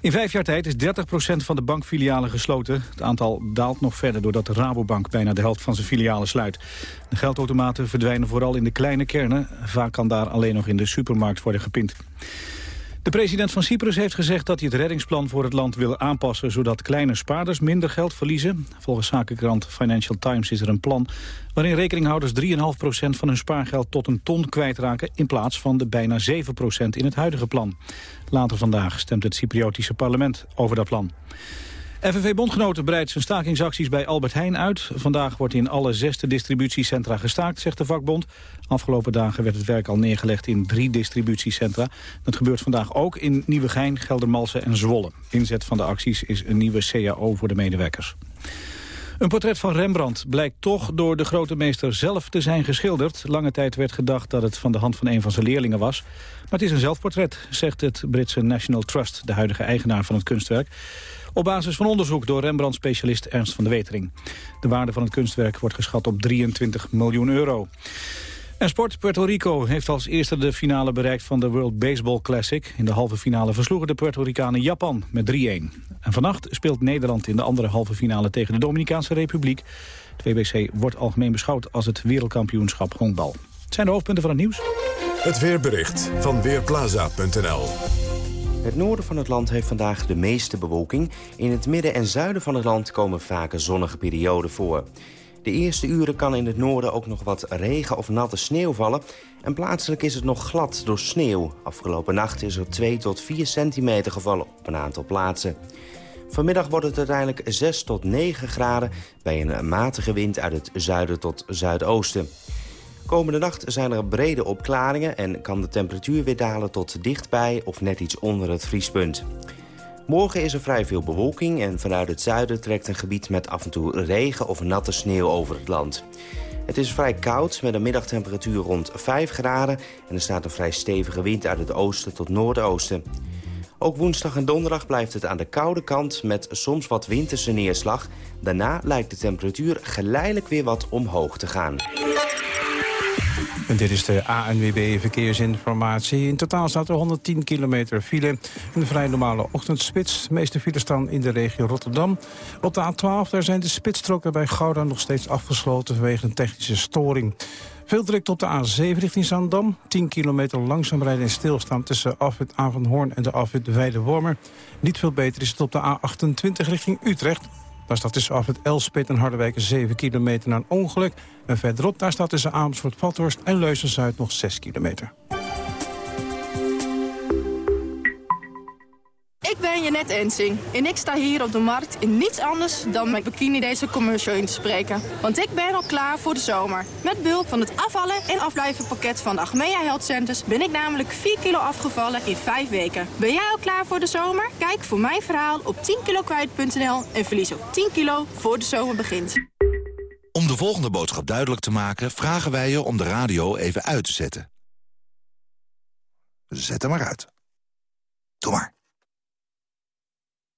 Speaker 2: In vijf jaar tijd is 30% van de bankfilialen gesloten. Het aantal daalt nog verder doordat de Rabobank bijna de helft van zijn filialen sluit. De geldautomaten verdwijnen vooral in de kleine kernen. Vaak kan daar alleen nog in de supermarkt worden gepind. De president van Cyprus heeft gezegd dat hij het reddingsplan voor het land wil aanpassen... zodat kleine spaarders minder geld verliezen. Volgens zakenkrant Financial Times is er een plan... waarin rekeninghouders 3,5% van hun spaargeld tot een ton kwijtraken... in plaats van de bijna 7% in het huidige plan. Later vandaag stemt het Cypriotische parlement over dat plan. FNV-bondgenoten breidt zijn stakingsacties bij Albert Heijn uit. Vandaag wordt in alle zesde distributiecentra gestaakt, zegt de vakbond. Afgelopen dagen werd het werk al neergelegd in drie distributiecentra. Dat gebeurt vandaag ook in Nieuwegein, Geldermalsen en Zwolle. Inzet van de acties is een nieuwe CAO voor de medewerkers. Een portret van Rembrandt blijkt toch door de grote meester zelf te zijn geschilderd. Lange tijd werd gedacht dat het van de hand van een van zijn leerlingen was. Maar het is een zelfportret, zegt het Britse National Trust, de huidige eigenaar van het kunstwerk. Op basis van onderzoek door Rembrandt-specialist Ernst van de Wetering. De waarde van het kunstwerk wordt geschat op 23 miljoen euro. En sport, Puerto Rico heeft als eerste de finale bereikt van de World Baseball Classic. In de halve finale versloegen de Puerto Ricanen Japan met 3-1. En vannacht speelt Nederland in de andere halve finale tegen de Dominicaanse Republiek. Het WBC wordt algemeen beschouwd als het wereldkampioenschap honkbal. Het zijn de hoofdpunten van het nieuws.
Speaker 1: Het weerbericht van Weerplaza.nl
Speaker 29: het noorden van het land heeft vandaag de meeste bewolking. In het midden en zuiden van het land komen vaker zonnige perioden voor. De eerste uren kan in het noorden ook nog wat regen of natte sneeuw vallen. En plaatselijk is het nog glad door sneeuw. Afgelopen nacht is er 2 tot 4 centimeter gevallen op een aantal plaatsen. Vanmiddag wordt het uiteindelijk 6 tot 9 graden... bij een matige wind uit het zuiden tot zuidoosten. Komende nacht zijn er brede opklaringen en kan de temperatuur weer dalen tot dichtbij of net iets onder het vriespunt. Morgen is er vrij veel bewolking en vanuit het zuiden trekt een gebied met af en toe regen of natte sneeuw over het land. Het is vrij koud met een middagtemperatuur rond 5 graden en er staat een vrij stevige wind uit het oosten tot noordoosten. Ook woensdag en donderdag blijft het aan de koude kant met soms wat winterse neerslag. Daarna lijkt de temperatuur geleidelijk weer wat omhoog te gaan.
Speaker 4: En dit is de ANWB Verkeersinformatie. In totaal staat er 110 kilometer file. Een vrij normale ochtendspits. De meeste files staan in de regio Rotterdam. Op de A12 daar zijn de spitsstroken bij Gouda nog steeds afgesloten... vanwege een technische storing. Veel drukte op de A7 richting Zandam. 10 kilometer langzaam rijden en stilstaan tussen afwit Avanhoorn en de afwit Weide-Wormer. Niet veel beter is het op de A28 richting Utrecht. Daar staat tussen het Elspet en Harderwijk 7 kilometer na een ongeluk. En verderop daar staat tussen Amersfoort, Vathorst en Leuzen-Zuid nog 6 kilometer.
Speaker 30: Ben Jeannette Ensing en ik sta hier op de markt in niets anders dan mijn bikini deze commercial in te spreken. Want ik ben al klaar voor de zomer. Met behulp van het afvallen en afblijven pakket van de Achmea Health Centers ben ik namelijk 4 kilo afgevallen in 5 weken. Ben jij al klaar voor de zomer? Kijk voor mijn verhaal op 10kilokwijt.nl en verlies ook 10 kilo voor de zomer begint.
Speaker 24: Om de volgende boodschap duidelijk te maken... vragen wij je om de radio even uit te zetten. Zet hem maar uit. Doe maar.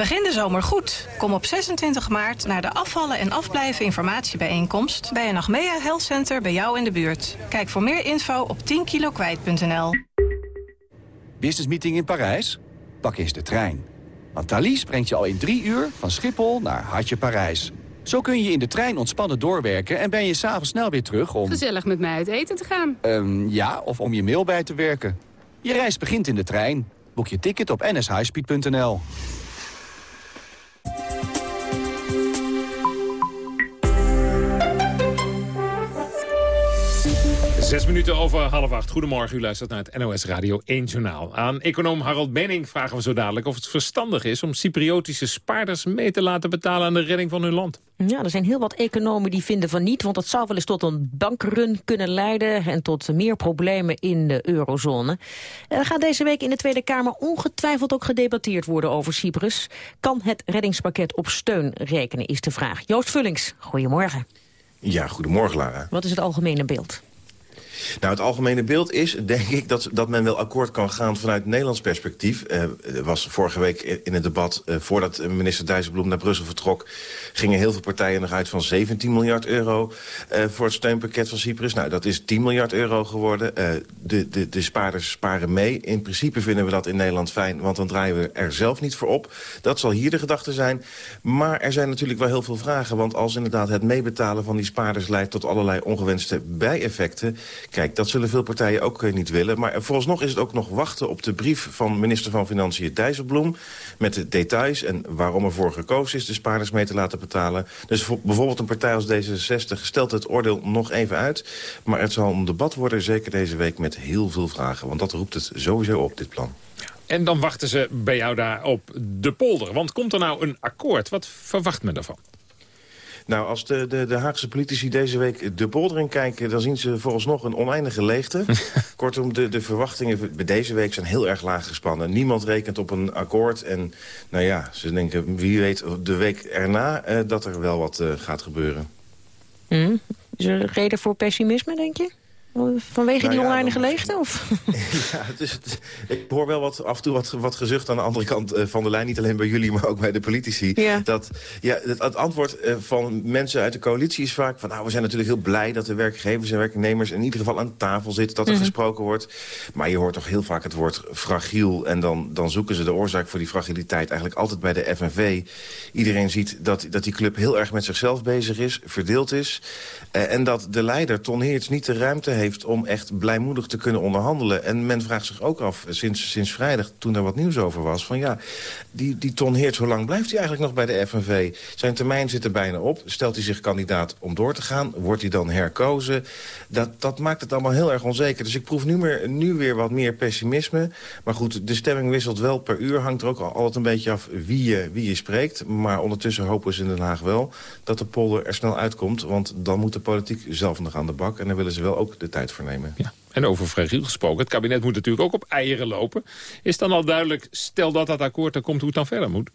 Speaker 31: Begin de zomer goed. Kom op 26 maart naar de afvallen en afblijven informatiebijeenkomst... bij een Achmea Health Center bij jou in de buurt. Kijk voor meer info op 10kilokwijt.nl.
Speaker 32: Business meeting in Parijs? Pak eens de trein. Want Thalys brengt je al in drie uur van Schiphol naar Hartje Parijs. Zo kun je in de trein ontspannen doorwerken en ben je s'avonds snel weer terug om...
Speaker 33: Gezellig met mij uit eten te gaan.
Speaker 32: Ehm, ja, of om je mail bij te werken. Je reis begint in de trein. Boek je ticket op nshighspeed.nl.
Speaker 11: Zes minuten over half acht. Goedemorgen, u luistert naar het NOS Radio 1 Journaal. Aan econoom Harold Benning vragen we zo dadelijk of het verstandig is... om Cypriotische spaarders mee te laten betalen aan de redding van hun land.
Speaker 9: Ja, er zijn heel wat economen die vinden van niet... want dat zou wel eens tot een bankrun kunnen leiden... en tot meer problemen in de eurozone. Er gaat deze week in de Tweede Kamer ongetwijfeld ook gedebatteerd worden over Cyprus. Kan het reddingspakket op steun rekenen, is de vraag. Joost Vullings, goedemorgen.
Speaker 34: Ja, goedemorgen Lara.
Speaker 9: Wat is het algemene beeld?
Speaker 34: Nou, het algemene beeld is, denk ik, dat, dat men wel akkoord kan gaan vanuit Nederlands perspectief. Uh, er was vorige week in het debat, uh, voordat minister Dijsselbloem naar Brussel vertrok... gingen heel veel partijen nog uit van 17 miljard euro uh, voor het steunpakket van Cyprus. Nou, dat is 10 miljard euro geworden. de, de, de spaarders sparen mee. In principe vinden we dat in Nederland fijn, want dan draaien we er zelf niet voor op. Dat zal hier de gedachte zijn. Maar er zijn natuurlijk wel heel veel vragen. Want als inderdaad het meebetalen van die spaarders leidt tot allerlei ongewenste bijeffecten... Kijk, dat zullen veel partijen ook eh, niet willen. Maar vooralsnog is het ook nog wachten op de brief van minister van Financiën Dijsselbloem... met de details en waarom ervoor gekozen is de spaarders mee te laten betalen. Dus bijvoorbeeld een partij als D66 stelt het oordeel nog even uit. Maar het zal een debat worden, zeker deze week, met heel veel vragen. Want dat roept het sowieso op, dit plan.
Speaker 11: En dan wachten ze bij jou daar op de polder. Want komt er nou een akkoord? Wat verwacht men daarvan?
Speaker 34: Nou, als de, de, de Haagse politici deze week de boldering kijken... dan zien ze vooralsnog een oneindige leegte. Kortom, de, de verwachtingen bij deze week zijn heel erg laag gespannen. Niemand rekent op een akkoord. En nou ja, ze denken, wie weet de week erna... Eh, dat er wel wat uh, gaat gebeuren.
Speaker 9: Mm. Is er reden voor pessimisme, denk je? Vanwege
Speaker 34: nou
Speaker 9: die
Speaker 34: ja,
Speaker 9: oneindige leegte? Of?
Speaker 34: Ja, het is, het- ik hoor wel wat, af en toe wat, wat gezucht aan de andere kant eh, van de lijn. Niet alleen bij jullie, maar ook bij de politici.
Speaker 9: Ja.
Speaker 34: Dat, ja, het, het antwoord eh, van mensen uit de coalitie is vaak van... nou, we zijn natuurlijk heel blij dat de werkgevers en werknemers... in ieder geval aan tafel zitten, dat er
Speaker 9: Mhm.
Speaker 34: gesproken wordt. Maar je hoort toch heel vaak het woord fragiel. En dan, dan zoeken ze de oorzaak voor die fragiliteit eigenlijk altijd bij de FNV. Iedereen ziet dat, dat die club heel erg met zichzelf bezig is, verdeeld is. Eh, en dat de leider, Ton Heerts, niet de ruimte heeft... om echt blijmoedig te kunnen onderhandelen. En men vraagt zich ook af, eh, sinds, sinds vrijdag, toen er wat nieuws over was... van ja, die, die Ton Heerts, hoe lang blijft hij eigenlijk nog bij de FNV? Zijn termijn zit er bijna op. Stelt hij zich kandidaat om door te gaan? Wordt hij dan herkozen? Dat, dat maakt het allemaal heel erg onzeker. Dus ik proef nu, meer, nu weer wat meer pessimisme. Maar goed, de stemming wisselt wel per uur. Hangt er ook al- altijd een beetje af wie je, wie je spreekt. Maar ondertussen hopen ze in Den Haag wel dat de polder er snel uitkomt. Want dan moet de politiek zelf nog aan de bak. En daar willen ze wel ook de tijd voor nemen.
Speaker 11: Ja. En over fragiel gesproken, het kabinet moet natuurlijk ook op eieren lopen. Is dan al duidelijk, stel dat dat akkoord er komt, hoe het dan verder moet?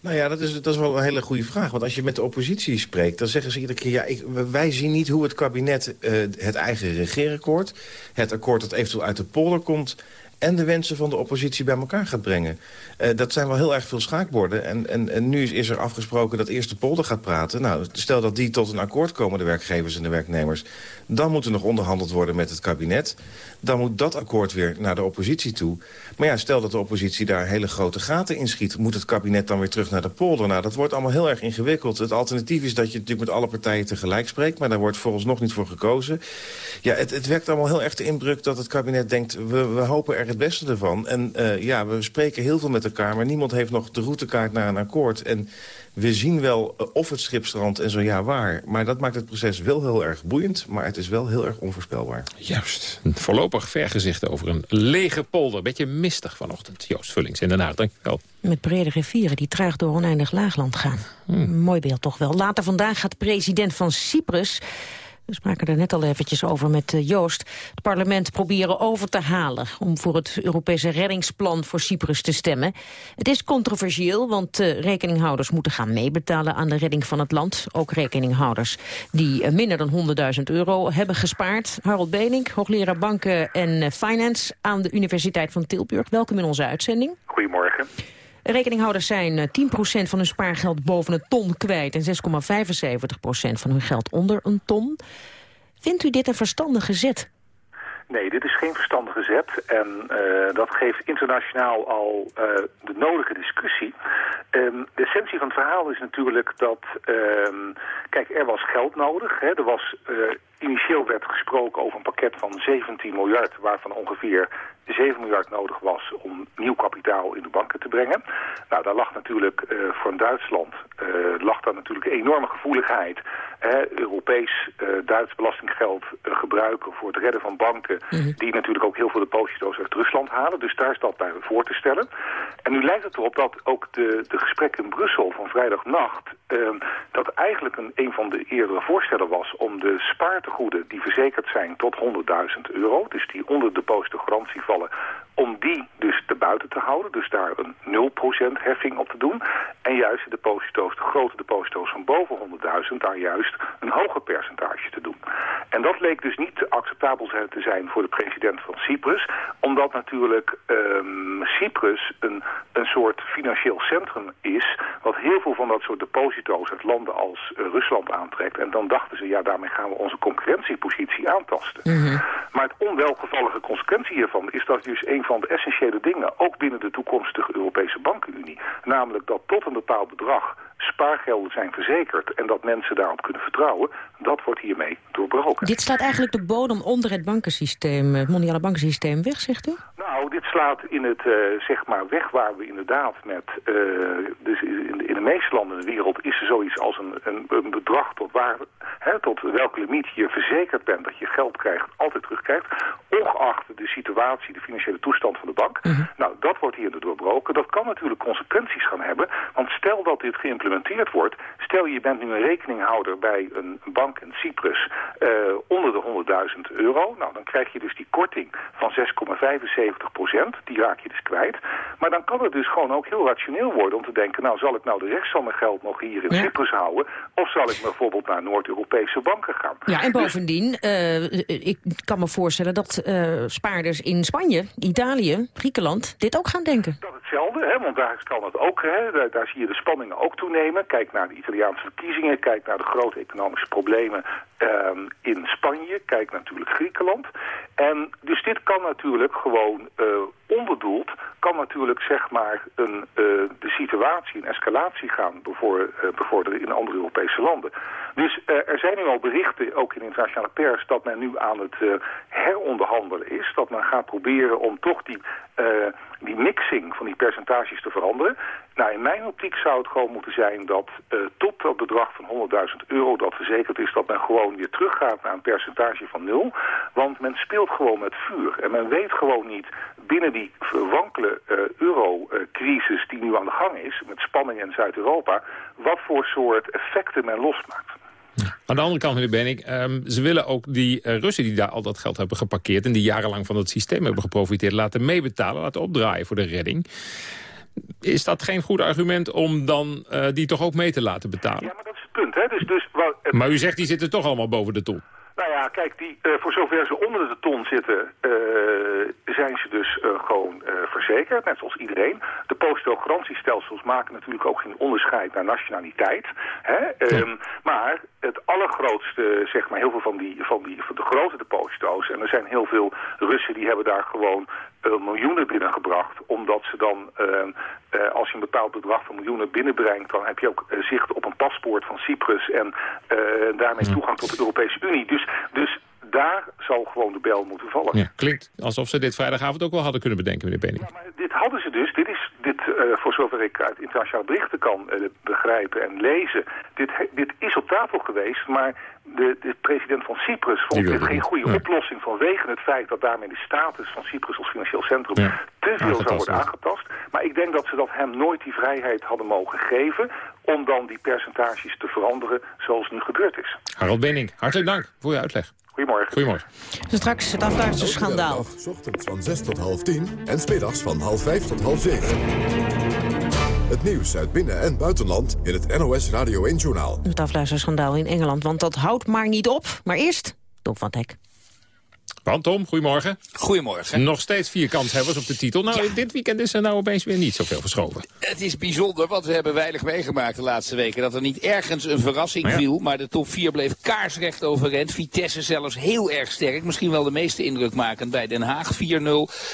Speaker 34: Nou ja, dat is, dat is wel een hele goede vraag. Want als je met de oppositie spreekt, dan zeggen ze iedere keer... ja, ik, wij zien niet hoe het kabinet eh, het eigen regeerakkoord... het akkoord dat eventueel uit de polder komt... en de wensen van de oppositie bij elkaar gaat brengen. Uh, dat zijn wel heel erg veel schaakborden. En, en, en nu is er afgesproken dat eerst de polder gaat praten. Nou, stel dat die tot een akkoord komen, de werkgevers en de werknemers. Dan moet er nog onderhandeld worden met het kabinet. Dan moet dat akkoord weer naar de oppositie toe. Maar ja, stel dat de oppositie daar hele grote gaten in schiet... moet het kabinet dan weer terug naar de polder. Nou, dat wordt allemaal heel erg ingewikkeld. Het alternatief is dat je natuurlijk met alle partijen tegelijk spreekt... maar daar wordt volgens nog niet voor gekozen. Ja, het, het wekt allemaal heel erg de indruk dat het kabinet denkt... we, we hopen er het beste ervan. En uh, ja, we spreken heel veel met elkaar... maar niemand heeft nog de routekaart naar een akkoord. En we zien wel eh, of het schip strandt en zo ja waar. Maar dat maakt het proces wel heel erg boeiend. Maar het is wel heel erg onvoorspelbaar.
Speaker 11: Juist. Voorlopig vergezicht over een lege polder. Beetje mistig vanochtend. Joost Vullings in Den Haag. Dankjewel.
Speaker 9: Met brede rivieren die traag door oneindig laagland gaan. Hmm. Mooi beeld toch wel. Later vandaag gaat president van Cyprus we spraken er net al eventjes over met eh, Joost. Het parlement proberen over te halen om voor het Europese reddingsplan voor Cyprus te stemmen. Het is controversieel, want uh, rekeninghouders moeten gaan meebetalen aan de redding van het land. Ook rekeninghouders die uh, minder dan 100.000 euro hebben gespaard. Harold Benink, hoogleraar banken en finance aan de Universiteit van Tilburg. Welkom in onze uitzending.
Speaker 33: Goedemorgen.
Speaker 9: Rekeninghouders zijn 10% eh, van hun spaargeld boven een ton kwijt... en 6,75% van hun geld onder een ton. Vindt u dit een verstandige zet?
Speaker 33: Nee, dit is geen verstandige zet. En uh, dat geeft internationaal al uh, de nodige discussie. Um, de essentie van het verhaal is natuurlijk dat... Um, kijk, er was geld nodig. Hè. Er was... Initieel werd gesproken over een pakket van 17 miljard... waarvan ongeveer 7 miljard nodig was om nieuw kapitaal in de banken te brengen. Nou, daar lag natuurlijk uh, voor Duitsland uh, lag daar natuurlijk een enorme gevoeligheid. Europees uh, Duits belastinggeld gebruiken voor het redden van banken... Mhm. die natuurlijk ook heel veel deposito's uit Rusland halen. Dus daar is dat bij voor te stellen. En nu lijkt het erop dat ook de, de gesprekken in Brussel van vrijdagnacht... dat eigenlijk een, een van de eerdere voorstellen was om de spaartegoeden die verzekerd zijn tot 100.000 euro... dus die onder de depositogarantie vallen om die dus te buiten te houden. Dus daar een 0% heffing op te doen. En juist de deposito's, de grote deposito's van boven 100.000... daar juist een hoger percentage te doen. En dat leek dus niet acceptabel te zijn voor de president van Cyprus. Omdat natuurlijk um, Cyprus een, een soort financieel centrum is... wat heel veel van dat soort deposito's uit landen als uh, Rusland aantrekt. En dan dachten ze, ja, daarmee gaan we onze concurrentiepositie aantasten. Mhm. Maar het onwelgevallige consequentie hiervan is dat dus een van de essentiële dingen, ook binnen de toekomstige Europese bankenunie. Namelijk dat tot een bepaald bedrag spaargelden zijn verzekerd en dat mensen daarop kunnen vertrouwen, dat wordt hiermee doorbroken.
Speaker 9: Dit slaat eigenlijk de bodem onder het bankensysteem, het mondiale bankensysteem weg, zegt u?
Speaker 33: Nou, dit slaat in het uh, zeg maar weg waar we inderdaad met, uh, dus in de, in de, meeste landen in de wereld is er zoiets als een, een, een bedrag tot waar, hè, tot welke limiet je verzekerd bent dat je geld krijgt, altijd terugkrijgt, ongeacht de situatie, de financiële toestand van de bank. Mhm. Nou, dat wordt hier doorbroken. Dat kan natuurlijk consequenties gaan hebben, want stel dat dit geïmplementeerd wordt, stel je bent nu een rekeninghouder bij een bank in Cyprus uh, onder de 100.000 euro, nou dan krijg je dus die korting van 6,75 procent, die raak je dus kwijt. Maar dan kan het dus gewoon ook heel rationeel worden om te denken, nou zal ik nou de rest van mijn geld nog hier in Cyprus houden, of zal ik bijvoorbeeld naar Noord-Europese banken gaan.
Speaker 9: Ja, en bovendien, uh, ik kan me voorstellen dat uh, spaarders in Spanje, Italië, Griekenland dit ook gaan denken.
Speaker 33: Dat hetzelfde, hè, want daar kan het ook, hè, daar, daar zie je de spanningen ook toenemen. Kijk naar de Italiaanse verkiezingen, kijk naar de grote economische problemen uh, in Spanje, kijk natuurlijk Griekenland. En dus dit kan natuurlijk gewoon uh, onbedoeld, kan natuurlijk zeg maar een, uh, de situatie, een escalatie gaan uh, bevorderen in andere Europese landen. Dus er zijn nu al berichten, ook in internationale pers, dat men nu aan het heronderhandelen is. Dat men gaat proberen om toch die, die mixing van die percentages te veranderen. Nou, in mijn optiek zou het gewoon moeten zijn dat uh, tot dat bedrag van 100.000 euro dat verzekerd is, dat men gewoon weer teruggaat naar een percentage van nul. Want men speelt gewoon met vuur. En men weet gewoon niet binnen die verwankele uh, eurocrisis die nu aan de gang is, met spanning in Zuid-Europa, wat voor soort effecten men losmaakt.
Speaker 11: Aan de andere kant, meneer Benning, um, ze willen ook die uh, Russen die daar al dat geld hebben geparkeerd... en die jarenlang van het systeem hebben geprofiteerd... laten meebetalen, laten opdraaien voor de redding. Is dat geen goed argument om dan uh, die toch ook mee te laten betalen?
Speaker 33: Ja, maar dat is het punt. Hè? Dus, dus,
Speaker 11: maar u zegt die zitten toch allemaal boven de top.
Speaker 33: Nou ja, kijk, die, uh, voor zover ze onder de ton zitten, uh, zijn ze dus uh, gewoon verzekerd, net zoals iedereen. De postgarantiestelsels maken natuurlijk ook geen onderscheid naar nationaliteit. Hè? Um, maar het allergrootste, zeg maar, heel veel van die, van die van de grote deposito's, en er zijn heel veel Russen die hebben daar gewoon miljoenen binnengebracht, omdat ze dan, ehm, als je een bepaald bedrag van miljoenen binnenbrengt, dan heb je ook zicht op een paspoort van Cyprus en daarmee toegang tot de Europese Unie. Dus, dus daar zal gewoon de bel moeten vallen.
Speaker 11: Ja, klinkt alsof ze dit vrijdagavond ook wel hadden kunnen bedenken, meneer Benning.
Speaker 33: Ja, maar dit hadden ze dus. Dit is, dit, uh, voor zover ik uit internationale berichten kan uh, begrijpen en lezen. Dit, dit is op tafel geweest, maar de, de president van Cyprus vond dit geen goede oplossing vanwege het feit dat daarmee de status van Cyprus als financieel centrum ja. te veel zou worden aangetast. Maar ik denk dat ze dat hem nooit die vrijheid hadden mogen geven om dan die percentages te veranderen zoals nu gebeurd is.
Speaker 11: Harold Benning, hartelijk dank voor je uitleg.
Speaker 33: Goedemorgen.
Speaker 11: Goedemorgen.
Speaker 9: Straks het afluister schandaal.
Speaker 1: S ochtends van 6 tot half 10 en smiddags van half 5 tot half 7. Het nieuws uit binnen- en buitenland in het NOS Radio 1-journaal.
Speaker 9: Het afluisterschandaal in Engeland, want dat houdt maar niet op. Maar eerst Tom van Hek.
Speaker 11: Want Tom, goedemorgen.
Speaker 35: Goedemorgen.
Speaker 11: Nog steeds vier kanshebbers op de titel. Nou, ja. dit weekend is er nou opeens weer niet zoveel verschoven.
Speaker 35: Het is bijzonder, want we hebben weinig meegemaakt de laatste weken. Dat er niet ergens een verrassing ja. viel, maar de top 4 bleef kaarsrecht overeind. Vitesse zelfs heel erg sterk. Misschien wel de meeste indrukmakend bij Den Haag 4-0.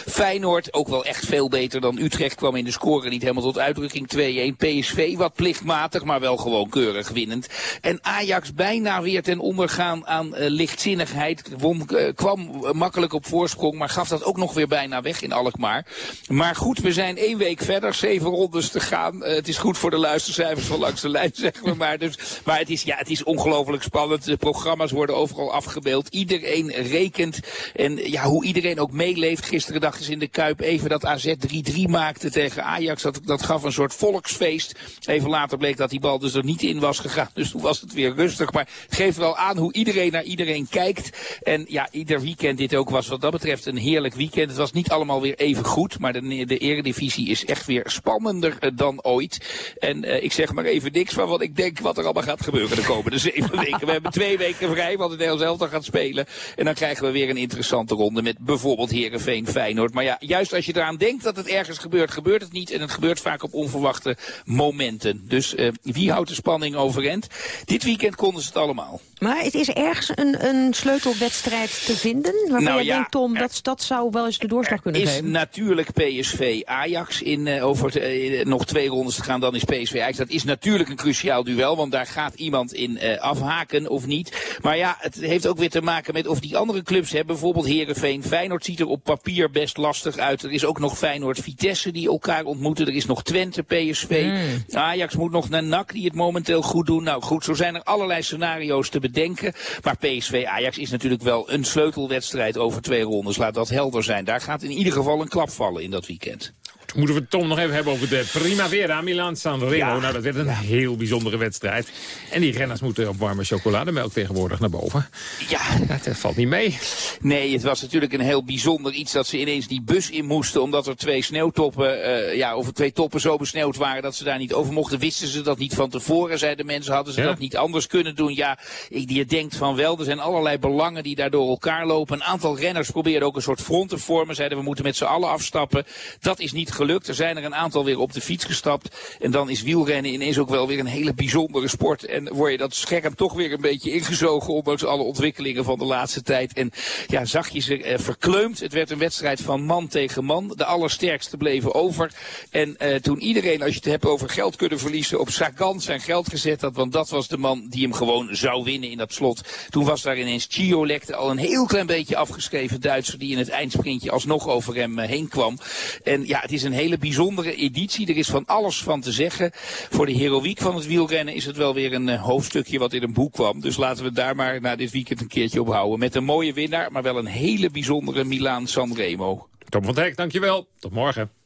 Speaker 35: Feyenoord ook wel echt veel beter dan Utrecht. Kwam in de score niet helemaal tot uitdrukking 2-1. PSV wat plichtmatig, maar wel gewoon keurig winnend. En Ajax bijna weer ten ondergaan aan uh, lichtzinnigheid. Won, uh, kwam makkelijk op voorsprong, maar gaf dat ook nog weer bijna weg in Alkmaar. Maar goed, we zijn één week verder, zeven rondes te gaan. Uh, het is goed voor de luistercijfers van langs de lijn, zeggen we maar. Dus, maar het is, ja, het is ongelooflijk spannend. De programma's worden overal afgebeeld. Iedereen rekent. En ja, hoe iedereen ook meeleeft. Gisteren dachten ze in de Kuip even dat AZ 3-3 maakte tegen Ajax. Dat, dat gaf een soort volksfeest. Even later bleek dat die bal dus er niet in was gegaan. Dus toen was het weer rustig. Maar het geeft wel aan hoe iedereen naar iedereen kijkt. En ja, ieder weekend dit ook was wat dat betreft een heerlijk weekend. Het was niet allemaal weer even goed, maar de, de eredivisie is echt weer spannender dan ooit. En uh, ik zeg maar even niks van wat ik denk wat er allemaal gaat gebeuren de komende zeven weken. We hebben twee weken vrij, want het Nederlands elftal gaat spelen. En dan krijgen we weer een interessante ronde met bijvoorbeeld Herenveen Feyenoord. Maar ja, juist als je eraan denkt dat het ergens gebeurt, gebeurt het niet. En het gebeurt vaak op onverwachte momenten. Dus uh, wie houdt de spanning overeind? Dit weekend konden ze het allemaal.
Speaker 9: Maar het is ergens een, een sleutelwedstrijd te vinden? Waarvan
Speaker 35: nou,
Speaker 9: je
Speaker 35: ja,
Speaker 9: denkt, Tom, dat, dat zou wel eens de doorslag kunnen
Speaker 35: is
Speaker 9: geven.
Speaker 35: natuurlijk PSV Ajax in uh, over uh, nog twee rondes te gaan. Dan is PSV Ajax. Dat is natuurlijk een cruciaal duel. Want daar gaat iemand in uh, afhaken of niet. Maar ja, het heeft ook weer te maken met of die andere clubs hebben. Bijvoorbeeld Herenveen. Feyenoord ziet er op papier best lastig uit. Er is ook nog Feyenoord Vitesse die elkaar ontmoeten. Er is nog Twente PSV. Mm. Ajax moet nog naar NAC die het momenteel goed doen. Nou goed, zo zijn er allerlei scenario's te bedenken. Maar PSV Ajax is natuurlijk wel een sleutelwedstrijd over twee rondes. Laat dat helder zijn. Daar gaat in ieder geval een klap vallen in dat weekend.
Speaker 11: Moeten we Tom nog even hebben over de Primavera Milan Sanremo. Ja. Nou, dat werd een heel bijzondere wedstrijd. En die renners moeten op warme chocolademelk tegenwoordig naar boven.
Speaker 35: Ja.
Speaker 11: Dat valt niet mee.
Speaker 35: Nee, het was natuurlijk een heel bijzonder iets dat ze ineens die bus in moesten. Omdat er twee sneeuwtoppen, uh, ja, of twee toppen zo besneeuwd waren dat ze daar niet over mochten. Wisten ze dat niet van tevoren, zeiden mensen. Hadden ze ja. dat niet anders kunnen doen? Ja, je denkt van wel. Er zijn allerlei belangen die daar door elkaar lopen. Een aantal renners probeerden ook een soort front te vormen. Zeiden we moeten met z'n allen afstappen. Dat is niet gelukt. Er zijn er een aantal weer op de fiets gestapt. En dan is wielrennen ineens ook wel weer een hele bijzondere sport. En word je dat scherm toch weer een beetje ingezogen. Ondanks alle ontwikkelingen van de laatste tijd. En ja, zag je ze uh, verkleumd. Het werd een wedstrijd van man tegen man. De allersterkste bleven over. En uh, toen iedereen, als je het hebt over geld kunnen verliezen, op Sagan zijn geld gezet had. Want dat was de man die hem gewoon zou winnen in dat slot. Toen was daar ineens Chiolek, al een heel klein beetje afgeschreven Duitser. Die in het eindsprintje alsnog over hem uh, heen kwam. En ja, het is een hele bijzondere editie. Er is van alles van te zeggen. Voor de heroïek van het wielrennen is het wel weer een uh, hoofdstukje wat in een boek kwam. Dus laten we daar maar na dit weekend een keertje op houden. Met een mooie winnaar, maar wel een hele bijzondere Milaan Sanremo.
Speaker 11: Tom van Dijk, dankjewel. Tot morgen.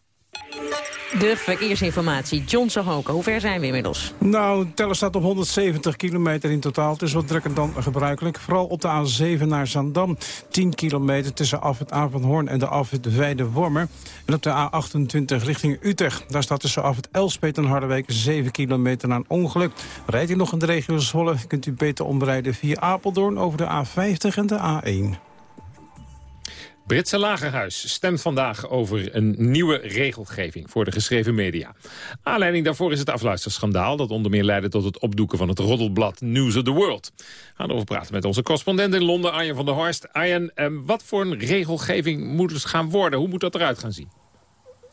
Speaker 9: De verkeersinformatie. John Sohoka, hoe ver zijn we inmiddels?
Speaker 4: Nou, teller staat op 170 kilometer in totaal. Het is wat drukker dan gebruikelijk. Vooral op de A7 naar Zandam. 10 kilometer tussen Afrit Avondhoorn en de Afrit Weide-Wormer. En op de A28 richting Utrecht. Daar staat tussen Afrit Elspet en Harderwijk 7 kilometer na een ongeluk. Rijdt u nog in de regio Zwolle, kunt u beter omrijden via Apeldoorn over de A50 en de A1.
Speaker 11: Britse Lagerhuis stemt vandaag over een nieuwe regelgeving voor de geschreven media. Aanleiding daarvoor is het afluisterschandaal dat onder meer leidde tot het opdoeken van het roddelblad News of the World. Gaan erover praten met onze correspondent in Londen, Arjen van der Horst. Arjen, eh, wat voor een regelgeving moet het gaan worden? Hoe moet dat eruit gaan zien?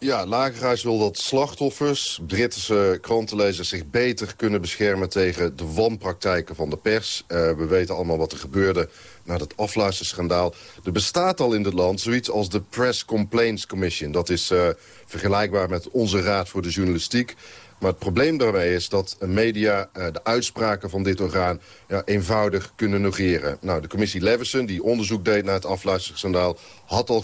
Speaker 36: Ja, Lagerhuis wil dat slachtoffers, Britse krantenlezers... zich beter kunnen beschermen tegen de wanpraktijken van de pers. Uh, we weten allemaal wat er gebeurde na dat afluisterschandaal. Er bestaat al in het land zoiets als de Press Complaints Commission. Dat is uh, vergelijkbaar met onze Raad voor de Journalistiek. Maar het probleem daarmee is dat media uh, de uitspraken van dit orgaan ja, eenvoudig kunnen negeren. Nou, de commissie Leveson, die onderzoek deed naar het afluisterschandaal... had al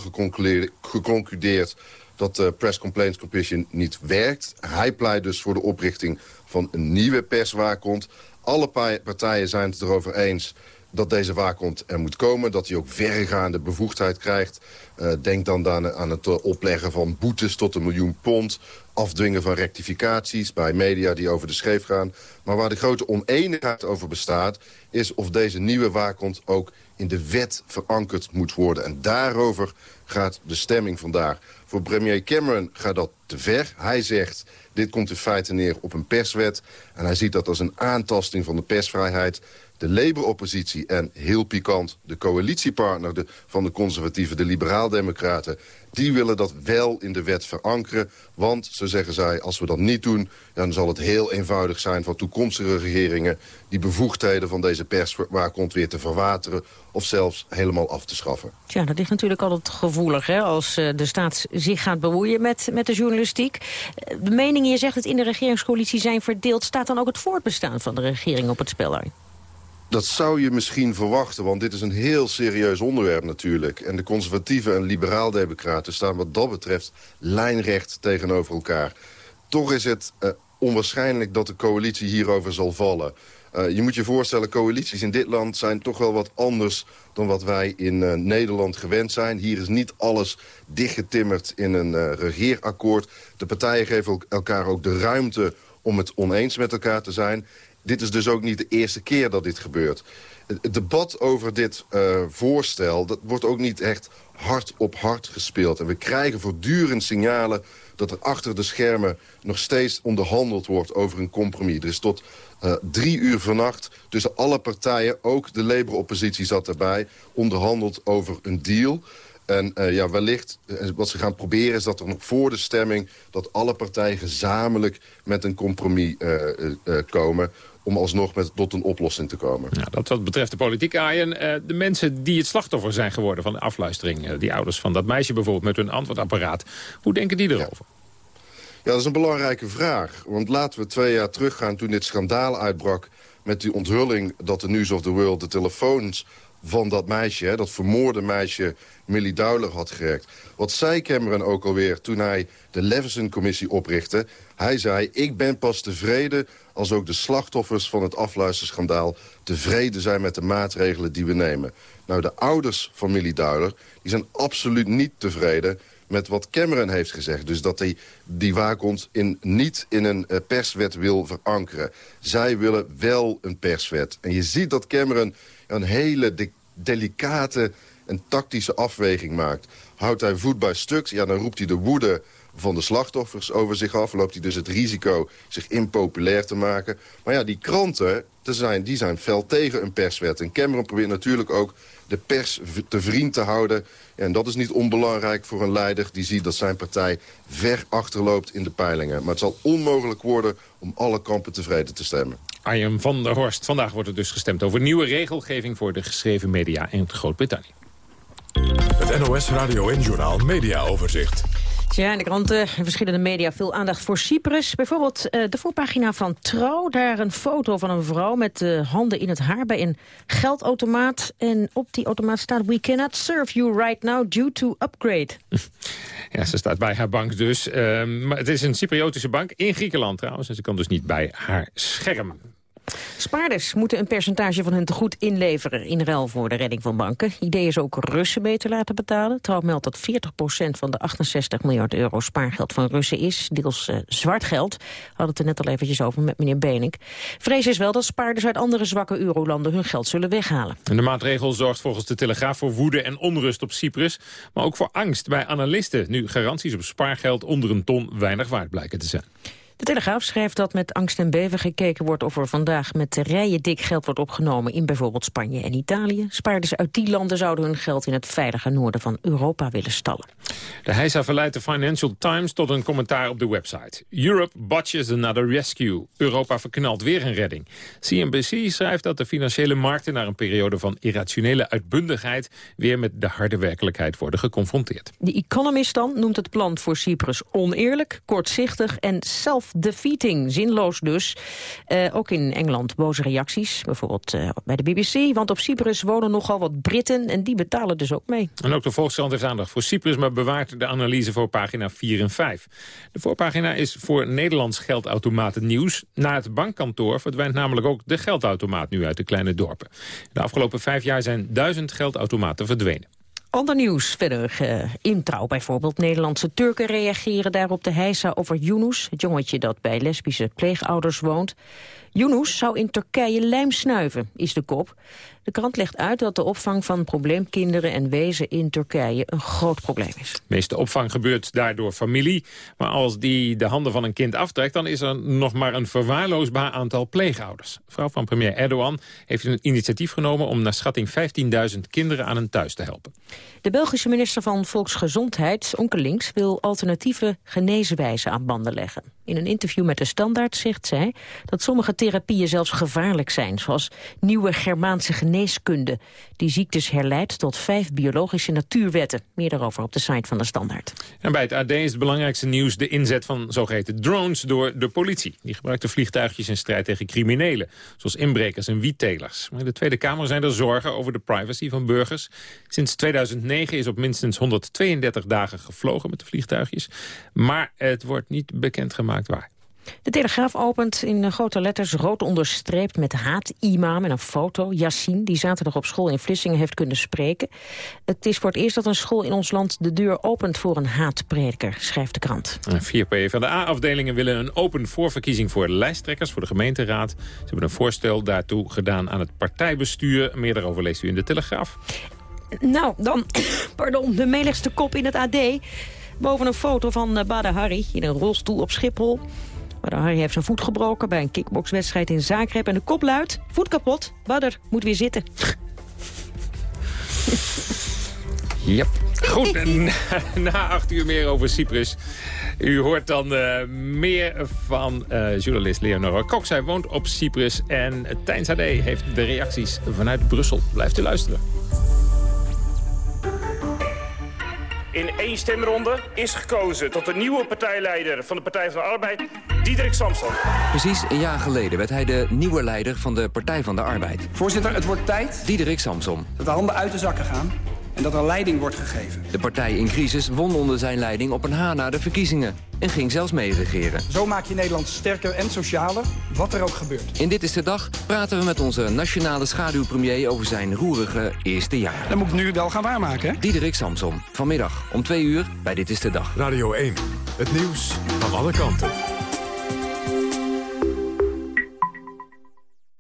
Speaker 36: geconcludeerd dat de Press Complaints Commission niet werkt. Hij pleit dus voor de oprichting van een nieuwe perswaakhond. Alle partijen zijn het erover eens dat deze waakhond er moet komen. Dat hij ook verregaande bevoegdheid krijgt. Uh, denk dan aan, het uh, opleggen van boetes tot een miljoen pond. Afdwingen van rectificaties bij media die over de scheef gaan. Maar waar de grote oneenigheid over bestaat... is of deze nieuwe waakhond ook in de wet verankerd moet worden. En daarover gaat de stemming vandaag. Voor premier Cameron gaat dat te ver. Hij zegt, dit komt in feite neer op een perswet. En hij ziet dat als een aantasting van de persvrijheid de Labour-oppositie en, heel pikant, de coalitiepartner de, van de conservatieven, de liberaal-democraten... die willen dat wel in de wet verankeren. Want, zo zeggen zij, als we dat niet doen... dan zal het heel eenvoudig zijn voor toekomstige regeringen... die bevoegdheden van deze perswaakhond weer te verwateren... of zelfs helemaal af te schaffen.
Speaker 9: Ja, dat ligt natuurlijk altijd gevoelig, hè, als uh, de staat zich gaat bemoeien met, met de journalistiek. De meningen, je zegt het in de regeringscoalitie zijn verdeeld... staat dan ook het voortbestaan van de regering op het spel uit?
Speaker 36: Dat zou je misschien verwachten, want dit is een heel serieus onderwerp natuurlijk. En de conservatieve en liberaal-democraten staan wat dat betreft lijnrecht tegenover elkaar. Toch is het uh, onwaarschijnlijk dat de coalitie hierover zal vallen. Uh, je moet je voorstellen, coalities in dit land zijn toch wel wat anders dan wat wij in uh, Nederland gewend zijn. Hier is niet alles dichtgetimmerd in een regeerakkoord. De partijen geven elkaar ook de ruimte om het oneens met elkaar te zijn dit is dus ook niet de eerste keer dat dit gebeurt. Het debat over dit uh, voorstel, dat wordt ook niet echt hard op hard gespeeld. En we krijgen voortdurend signalen dat er achter de schermen nog steeds onderhandeld wordt over een compromis. Er is tot uh, drie uur vannacht tussen alle partijen, ook de Labour-oppositie zat erbij, onderhandeld over een deal. En uh, ja, wellicht, wat ze gaan proberen is dat er nog voor de stemming... dat alle partijen gezamenlijk met een compromis komen om alsnog met, tot een oplossing te komen.
Speaker 11: Ja, dat wat betreft de politiek, Arjen. Uh, de mensen die het slachtoffer zijn geworden van de afluistering... Uh, die ouders van dat meisje bijvoorbeeld met hun antwoordapparaat... hoe denken die erover?
Speaker 36: Ja. dat is een belangrijke vraag. Want laten we twee jaar teruggaan toen dit schandaal uitbrak... met die onthulling dat de News of the World de telefoons van dat meisje, hè, dat vermoorde meisje Millie Dowler had gerekt. Wat zei Cameron ook alweer toen hij de Leveson-commissie oprichtte? Hij zei, ik ben pas tevreden als ook de slachtoffers van het afluisterschandaal... tevreden zijn met de maatregelen die we nemen. Nou, de ouders van Millie Dowler die zijn absoluut niet tevreden met wat Cameron heeft gezegd. Dus dat hij die waakhond in, niet in een uh, perswet wil verankeren. Zij willen wel een perswet. En je ziet dat Cameron een hele de delicate en tactische afweging maakt. Houdt hij voet bij stuks, ja, dan roept hij de woede van de slachtoffers over zich af. Loopt hij dus het risico zich impopulair te maken. Maar ja, die kranten te zijn, die zijn fel tegen een perswet. En Cameron probeert natuurlijk ook de pers te vriend te houden. En dat is niet onbelangrijk voor een leider die ziet dat zijn partij ver achterloopt in de peilingen. Maar het zal onmogelijk worden om alle kampen tevreden te stemmen.
Speaker 11: Arjen van der Horst. Vandaag wordt er dus gestemd over nieuwe regelgeving voor de geschreven media in Groot-Brittannië.
Speaker 1: Het NOS Radio en Journaal Media Overzicht.
Speaker 9: Ja, in de kranten, verschillende media, veel aandacht voor Cyprus. Bijvoorbeeld uh, de voorpagina van Trouw. Daar een foto van een vrouw met uh, handen in het haar bij een geldautomaat. En op die automaat staat... We cannot serve you right now due to upgrade.
Speaker 11: Ja, ze staat bij haar bank dus. Uh, maar het is een Cypriotische bank in Griekenland trouwens. En ze kan dus niet bij haar scherm.
Speaker 9: Spaarders moeten een percentage van hun tegoed inleveren in ruil voor de redding van banken. Idee is ook Russen beter laten betalen. Trouw meldt dat 40% van de 68 miljard euro spaargeld van Russen is. Deels uh, zwart geld. Hadden het er net al eventjes over met meneer Benink. Vrees is wel dat spaarders uit andere zwakke eurolanden hun geld zullen weghalen.
Speaker 11: En de maatregel zorgt volgens de Telegraaf voor woede en onrust op Cyprus. Maar ook voor angst bij analisten. Nu garanties op spaargeld onder een ton weinig waard blijken te zijn.
Speaker 9: De Telegraaf schrijft dat met angst en beven gekeken wordt... of er vandaag met rijen dik geld wordt opgenomen in bijvoorbeeld Spanje en Italië. Spaarders uit die landen zouden hun geld in het veilige noorden van Europa willen stallen.
Speaker 11: De heisa verleidt de Financial Times tot een commentaar op de website. Europe botches another rescue. Europa verknalt weer een redding. CNBC schrijft dat de financiële markten... naar een periode van irrationele uitbundigheid... weer met de harde werkelijkheid worden geconfronteerd.
Speaker 9: De Economist dan noemt het plan voor Cyprus oneerlijk, kortzichtig en zelf defeating Zinloos dus. Uh, ook in Engeland boze reacties. Bijvoorbeeld uh, bij de BBC. Want op Cyprus wonen nogal wat Britten. En die betalen dus ook mee.
Speaker 11: En ook de Volkskrant heeft aandacht voor Cyprus. Maar bewaart de analyse voor pagina 4 en 5. De voorpagina is voor Nederlands geldautomaten nieuws. Na het bankkantoor verdwijnt namelijk ook de geldautomaat nu uit de kleine dorpen. De afgelopen vijf jaar zijn duizend geldautomaten verdwenen.
Speaker 9: Ander nieuws verder. Uh, in trouw bijvoorbeeld. Nederlandse Turken reageren daarop de heisa over Yunus. Het jongetje dat bij lesbische pleegouders woont. Yunus zou in Turkije lijm snuiven, is de kop. De krant legt uit dat de opvang van probleemkinderen en wezen in Turkije een groot probleem is. De
Speaker 11: meeste opvang gebeurt daardoor familie. Maar als die de handen van een kind aftrekt, dan is er nog maar een verwaarloosbaar aantal pleegouders. Vrouw van premier Erdogan heeft een initiatief genomen om naar schatting 15.000 kinderen aan een thuis te helpen.
Speaker 9: De Belgische minister van Volksgezondheid, Onkel Links, wil alternatieve geneeswijzen aan banden leggen. In een interview met de Standaard zegt zij dat sommige therapieën zelfs gevaarlijk zijn, zoals nieuwe Germaanse geneeskunde, die ziektes herleidt tot vijf biologische natuurwetten. Meer daarover op de site van de Standaard.
Speaker 11: En bij het AD is het belangrijkste nieuws de inzet van zogeheten drones door de politie. Die gebruikt de vliegtuigjes in strijd tegen criminelen, zoals inbrekers en wiettelers. Maar in de Tweede Kamer zijn er zorgen over de privacy van burgers. Sinds 2009 is op minstens 132 dagen gevlogen met de vliegtuigjes. Maar het wordt niet bekendgemaakt waar.
Speaker 9: De Telegraaf opent in grote letters rood onderstreept met haat-imam en een foto. Yassine, die zaterdag op school in Vlissingen heeft kunnen spreken. Het is voor het eerst dat een school in ons land de deur opent voor een haatprediker, schrijft de krant.
Speaker 11: Vier PvdA-afdelingen willen een open voorverkiezing voor lijsttrekkers voor de gemeenteraad. Ze hebben een voorstel daartoe gedaan aan het partijbestuur. Meer daarover leest u in de Telegraaf.
Speaker 9: Nou, dan, pardon, de meligste kop in het AD. Boven een foto van uh, Bader Harry in een rolstoel op Schiphol. Bader Harry heeft zijn voet gebroken bij een kickboxwedstrijd in Zagreb. En de kop luidt, voet kapot, Bader moet weer zitten.
Speaker 11: Yep. Goed, na acht uur meer over Cyprus. U hoort dan uh, meer van uh, journalist Leonora Kok. Zij woont op Cyprus en Tijn Sade heeft de reacties vanuit Brussel. Blijft u luisteren.
Speaker 37: In één stemronde is gekozen tot de nieuwe partijleider van de Partij van de Arbeid, Diederik Samson.
Speaker 38: Precies een jaar geleden werd hij de nieuwe leider van de Partij van de Arbeid.
Speaker 39: Voorzitter, het wordt tijd...
Speaker 38: Diederik Samson.
Speaker 39: Dat de handen uit de zakken gaan en dat er leiding wordt gegeven.
Speaker 38: De partij in crisis won onder zijn leiding op een ha na de verkiezingen. En ging zelfs meeregeren.
Speaker 39: Zo maak je Nederland sterker en socialer, wat er ook gebeurt.
Speaker 38: In Dit is de Dag praten we met onze nationale schaduwpremier... over zijn roerige eerste jaar.
Speaker 39: Dat moet ik nu wel gaan waarmaken, hè?
Speaker 38: Diederik Samson, vanmiddag om twee uur bij Dit is de Dag.
Speaker 1: Radio 1, het nieuws van alle kanten.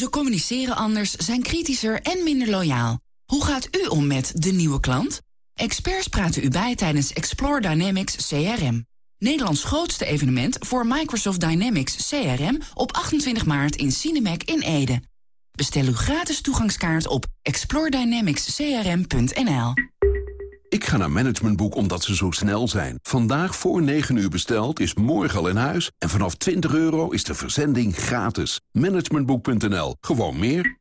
Speaker 40: Ze communiceren anders, zijn kritischer en minder loyaal. Hoe gaat u om met de nieuwe klant? Experts praten u bij tijdens Explore Dynamics CRM. Nederlands grootste evenement voor Microsoft Dynamics CRM op 28 maart in Cinemac in Ede. Bestel uw gratis toegangskaart op exploredynamicscrm.nl.
Speaker 41: Ik ga naar Managementboek omdat ze zo snel zijn. Vandaag voor 9 uur besteld is morgen al in huis. En vanaf 20 euro is de verzending gratis. Managementboek.nl. Gewoon meer.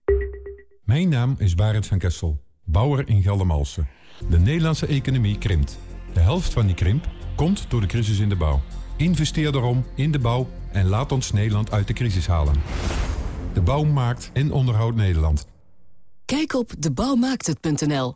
Speaker 1: Mijn naam is Barend van Kessel, bouwer in Geldermalsen. De Nederlandse economie krimpt. De helft van die krimp komt door de crisis in de bouw. Investeer daarom in de bouw en laat ons Nederland uit de crisis halen. De bouw maakt en onderhoudt Nederland.
Speaker 28: Kijk op debouwmaakthet.nl,